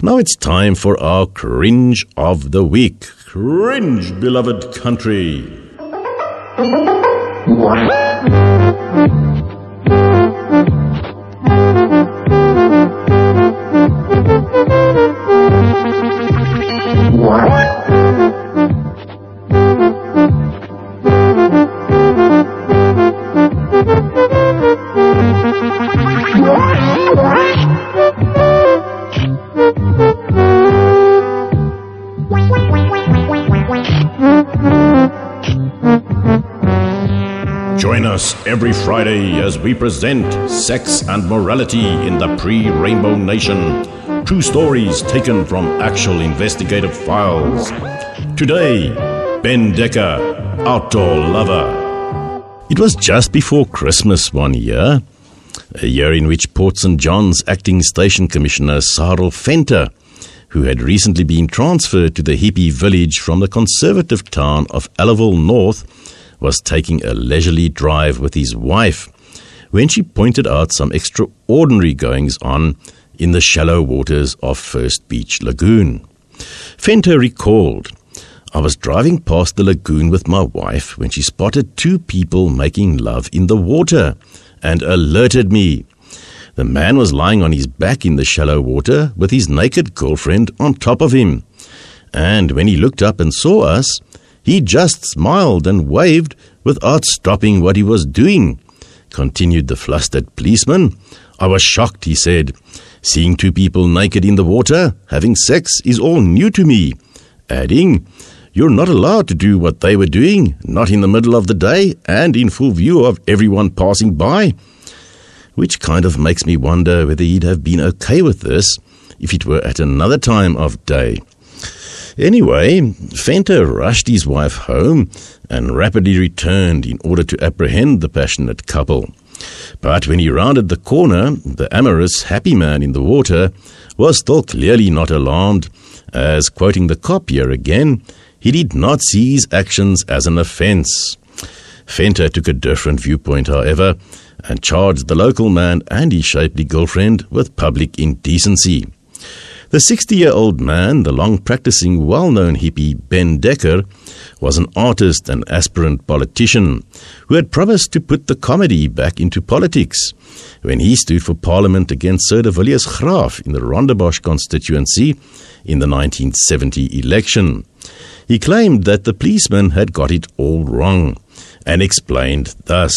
Now it's time for our cringe of the week. Cringe, beloved country. us every Friday as we present Sex and Morality in the Pre Rainbow Nation. True stories taken from actual investigative files. Today, Ben Dekker, outdoor lover. It was just before Christmas one year, a year in which Port St. John's acting station commissioner Sarel Venter, who had recently been transferred to the hippie village from the conservative town of Ellerville North, was taking a leisurely drive with his wife when she pointed out some extraordinary goings on in the shallow waters of First Beach Lagoon. Venter recalled, I was driving past the lagoon with my wife when she spotted two people making love in the water and alerted me. The man was lying on his back in the shallow water with his naked girlfriend on top of him. And when he looked up and saw us, he just smiled and waved without stopping what he was doing, continued the flustered policeman. I was shocked, he said. Seeing two people naked in the water, having sex, is all new to me. Adding, You're not allowed to do what they were doing, not in the middle of the day and in full view of everyone passing by. Which kind of makes me wonder whether he'd have been okay with this if it were at another time of day. Anyway, Venter rushed his wife home and rapidly returned in order to apprehend the passionate couple. But when he rounded the corner, the amorous, happy man in the water was still clearly not alarmed, as, quoting the copier again, he did not see his actions as an offence. Venter took a different viewpoint, however, and charged the local man and his shapely girlfriend with public indecency. The 60 year old man, the long practicing, well known hippie Ben Dekker, was an artist and aspirant politician who had promised to put the comedy back into politics when he stood for parliament against Sir de Villiers Graaff in the Rondebosch constituency in the 1970 election. He claimed that the policeman had got it all wrong and explained thus.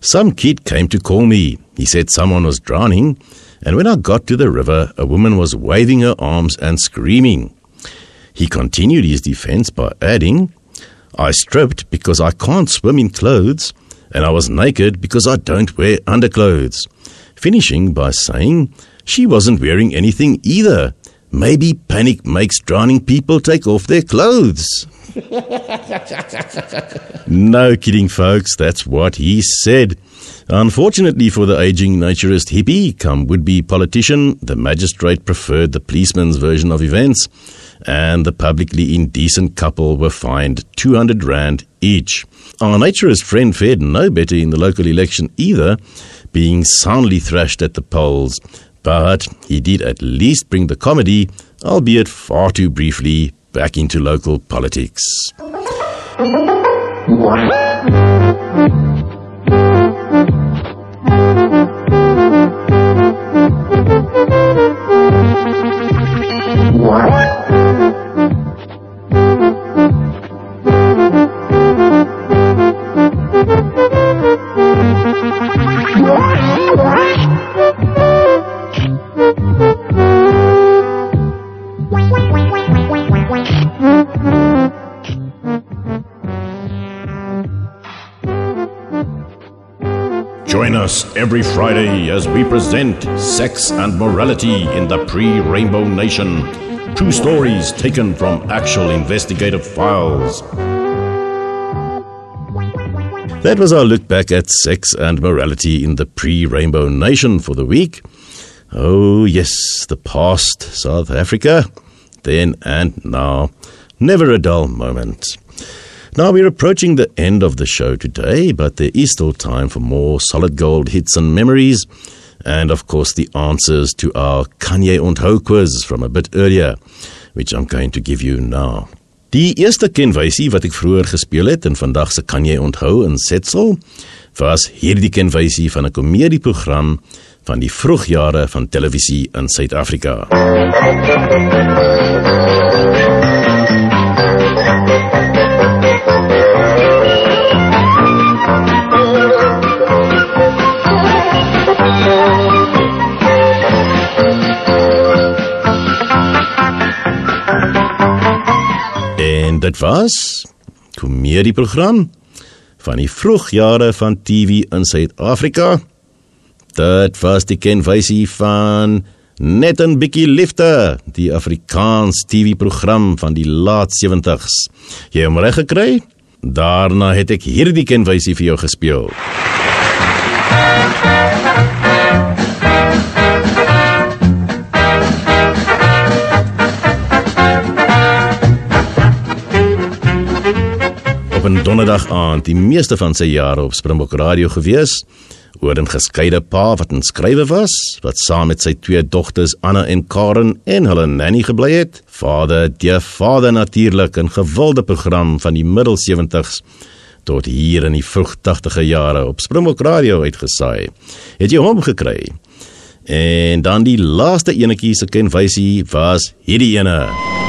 Some kid came to call me. He said someone was drowning and when I got to the river, a woman was waving her arms and screaming. He continued his defense by adding, I stripped because I can't swim in clothes, and I was naked because I don't wear underclothes. Finishing by saying, she wasn't wearing anything either. Maybe panic makes drowning people take off their clothes. no kidding, folks, that's what he said. Unfortunately for the aging naturist hippie, come would be politician, the magistrate preferred the policeman's version of events, and the publicly indecent couple were fined 200 Rand each. Our naturist friend fared no better in the local election either, being soundly thrashed at the polls, but he did at least bring the comedy, albeit far too briefly, back into local politics. us every Friday as we present Sex and Morality in the Pre Rainbow Nation. True stories taken from actual investigative files. That was our look back at sex and morality in the pre Rainbow Nation for the week. Oh, yes, the past, South Africa, then and now. Never a dull moment. Now we're approaching the end of the show today, but there is still time for more solid gold hits and memories, and of course the answers to our Kanye Onthou quiz from a bit earlier, which I'm going to give you now. Die eerste kenwysie wat ek vroeër gespeel het en vandag se kan jy onthou in Setsel was hierdie kenwysie van 'n komedieprogram van die vroegjare van televisie in Suid-Afrika. dit was komedieprogram van die vroegjare van TV in Suid-Afrika. Dit was die kenwysie van Net 'n bietjie liefde, die Afrikaans TV-program van die laat 70s. Jy hom reg gekry? Daarna het ek hierdie kenwysie vir jou gespeel. 'n donderdag aand, die meeste van sy jare op Springbok Radio gewees, oor 'n geskeide pa wat 'n skrywer was, wat saam met sy twee dogters Anna en Karen en hulle nanny gebly het. Vader, die vader natuurlik 'n gewilde program van die middel 70s tot hier in die vroeg 80e jare op Springbok Radio uitgesaai. Het jy hom gekry? En dan die laaste enetjie se kenwysie was hierdie ene.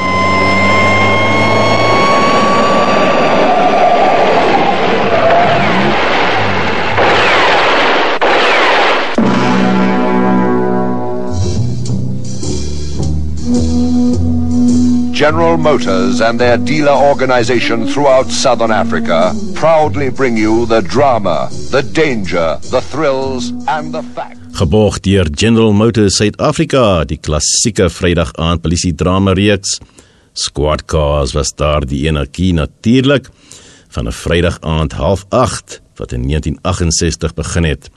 General Motors and their dealer organization throughout Southern Africa proudly bring you the drama, the danger, the thrills, and the facts. Geborg deur General Motors Suid-Afrika, die klassieke Vrydag aand polisie drama reeks. Squad Cars was daar die energie natuurlik van 'n Vrydag aand 08:30 wat in 1968 begin het.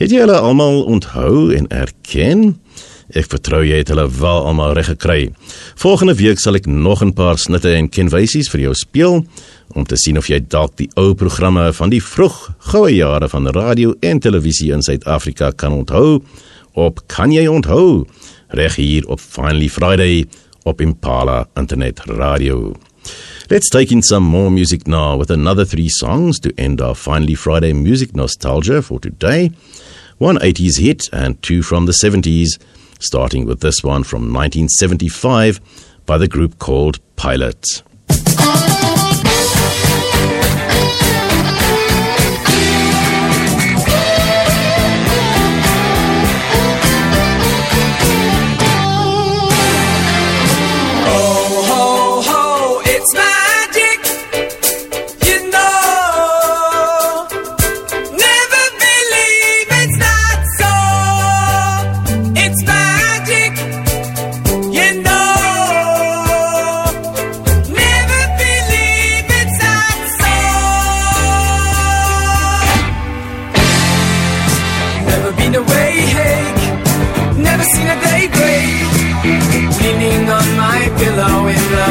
Het jy hulle almal onthou en erken? Ek vertrou jy het hulle wel almal reg gekry. Volgende week sal ek nog 'n paar snitte en kenwysies vir jou speel om te sien of jy dalk die ou programme van die vroeg goue jare van radio en televisie in Suid-Afrika kan onthou. Op kan jy onthou? Reg hier op Finally Friday op Impala Internet Radio. Let's take in some more music now with another three songs to end our Finally Friday music nostalgia for today. One 80s hit and two from the 70s, starting with this one from 1975 by the group called Pilot. Leaning on my pillow in the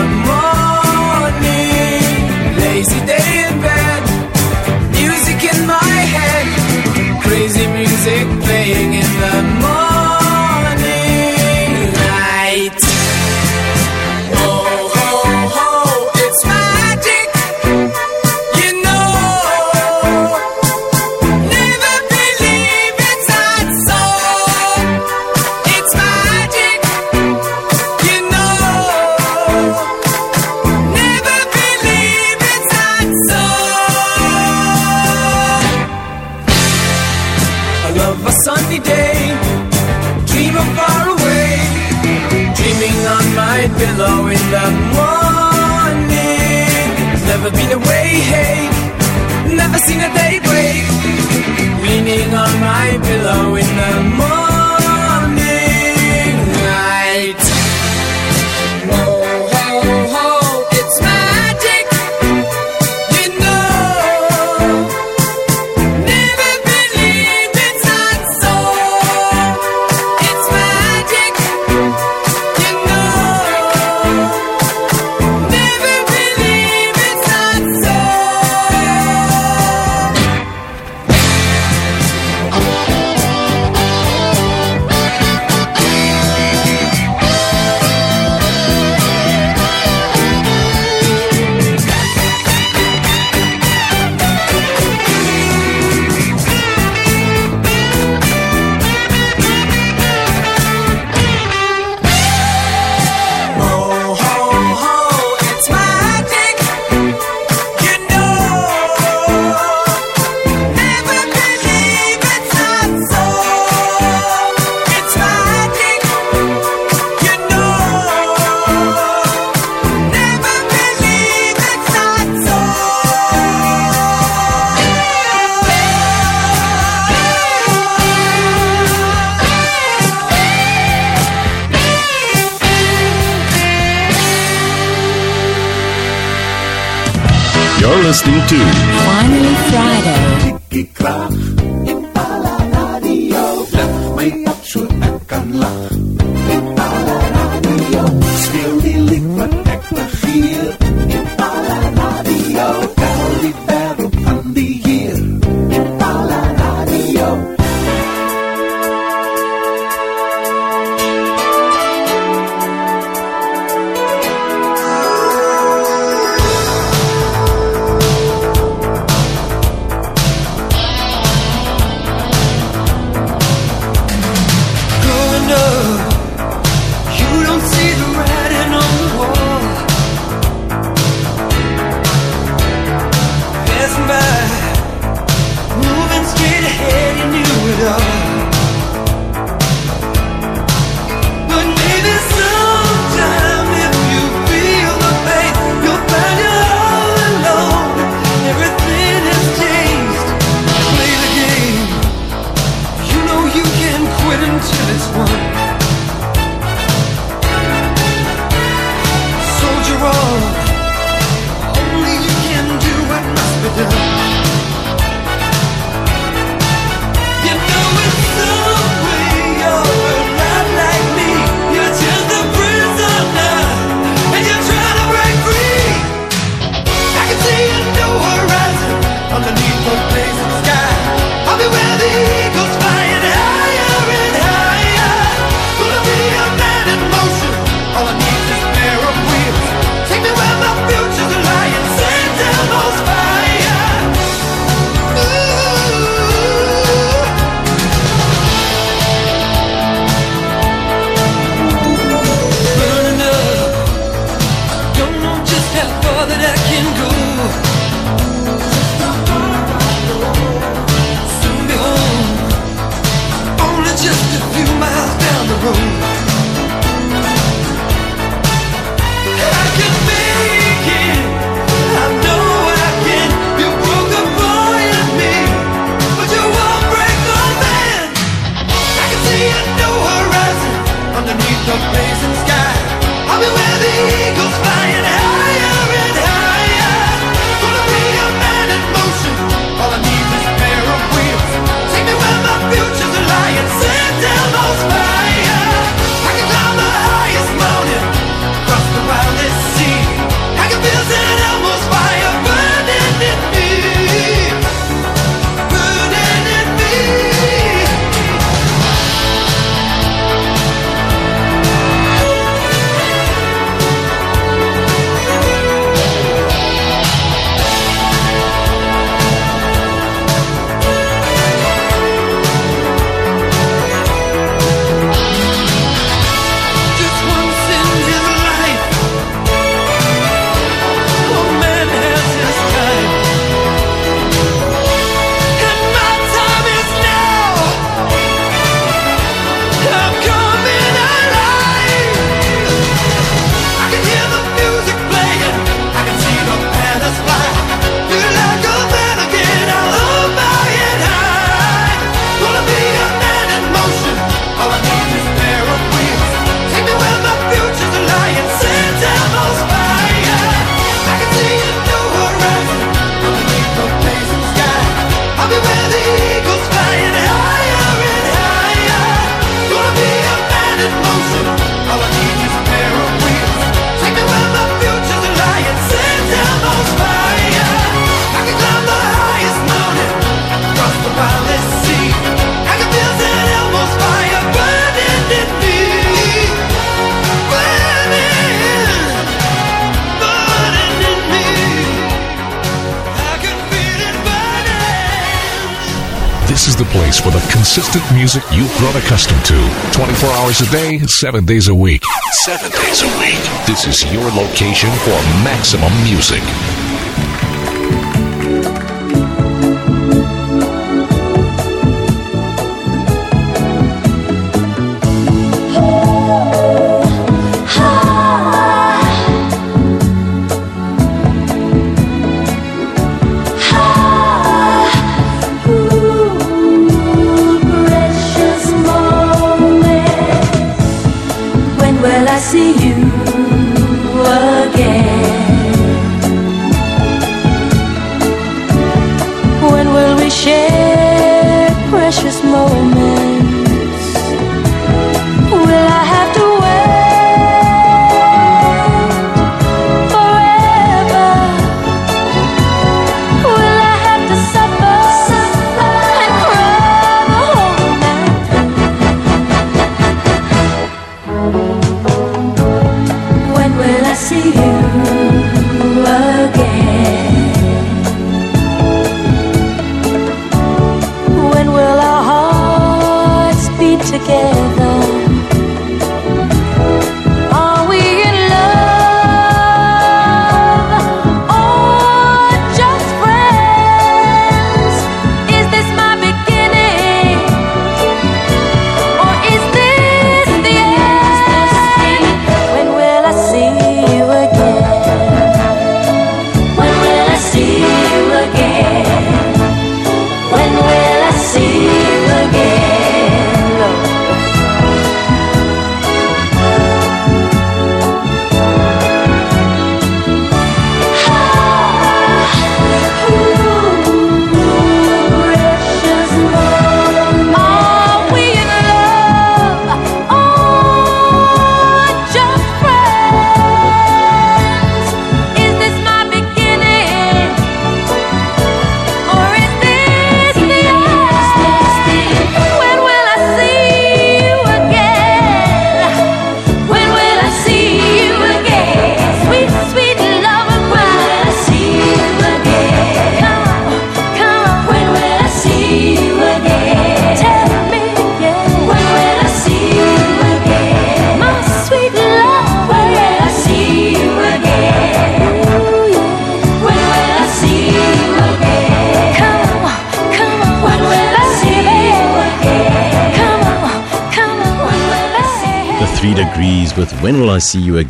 grown accustomed to. 24 hours a day, 7 days a week. 7 days a week. This is your location for maximum music.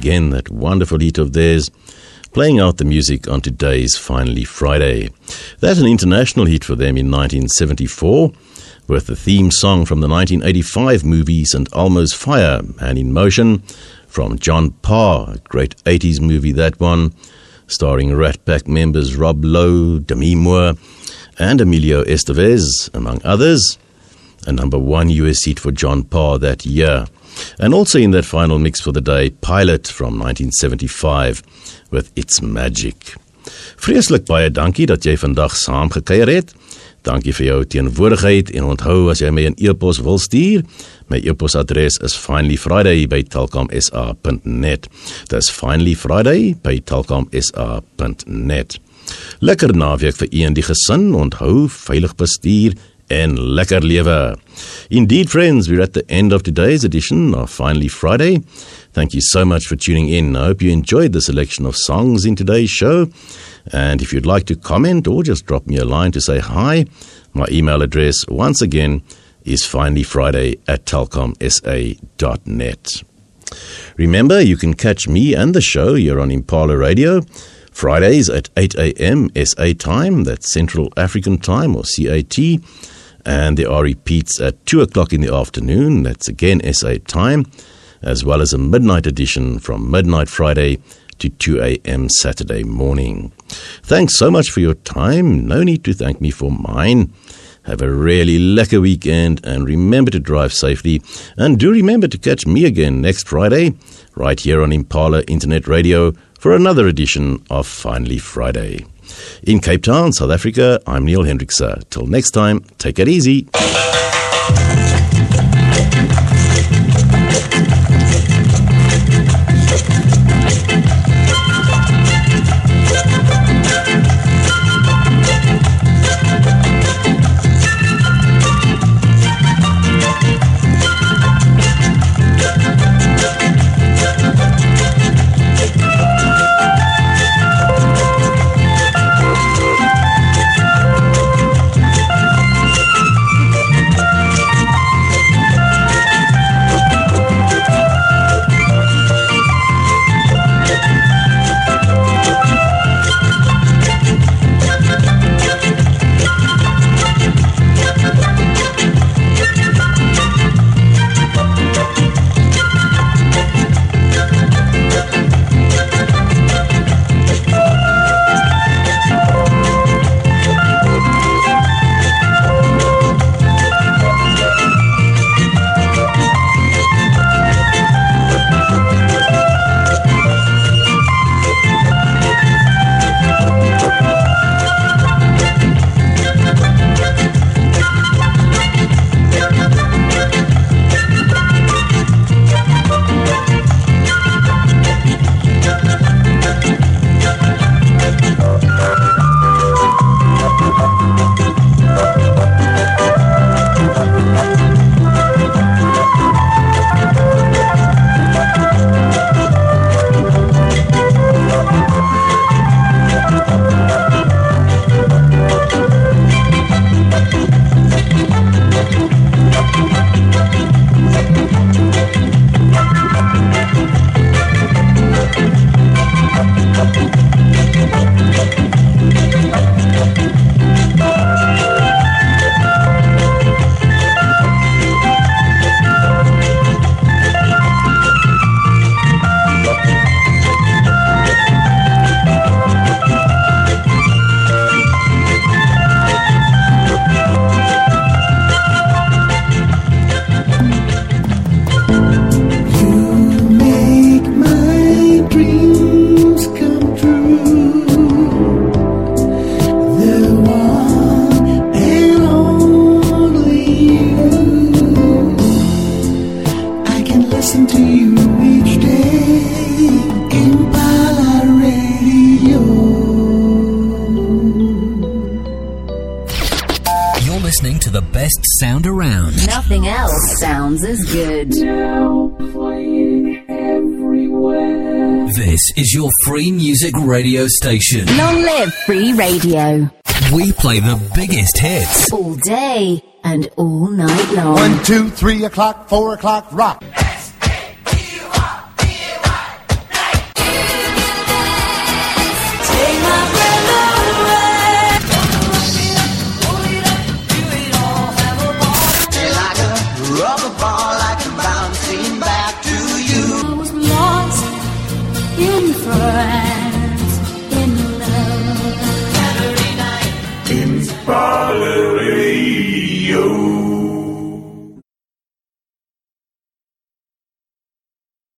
Again, that wonderful hit of theirs, playing out the music on today's Finally Friday. That's an international hit for them in 1974, with the theme song from the 1985 movie St. Elmo's Fire and in Motion from John Parr, a great 80s movie that one, starring Brat Pack members Rob Lowe, Demi Moore, and Emilio Estevez, among others a number one US hit for John Parr that year. And also in that final mix for the day, Pilot from 1975 with It's Magic. Vreeslik baie dankie dat jy vandag saam gekuier het. Dankie vir jou teenwoordigheid en onthou as jy my 'n e-pos wil stuur, my e-posadres is finallyfriday@telkomsa.net. Dis finallyfriday@telkomsa.net. Lekker naweek vir u en die gesin, onthou veilig bestuur en lekker lewe. Indeed, friends, we're at the end of today's edition of Finally Friday. Thank you so much for tuning in. I hope you enjoyed the selection of songs in today's show. And if you'd like to comment or just drop me a line to say hi, my email address, once again, is finallyfriday at telkomsa.net. Remember, you can catch me and the show here on Impala Radio Fridays at 8 a.m. SA time, that's Central African time or CAT, and there are repeats at 2 o'clock in the afternoon, that's again SA time, as well as a midnight edition from midnight Friday to 2 a.m. Saturday morning. Thanks so much for your time. No need to thank me for mine. Have a really lekker weekend and remember to drive safely. And do remember to catch me again next Friday, right here on Impala Internet Radio, for another edition of Finally Friday. In Cape Town, South Africa, I'm Neil Hendrickse. Till next time, take it easy. Radio station. Long live free radio. We play the biggest hits. All day and all night long. One, two, three o'clock, four o'clock, rock.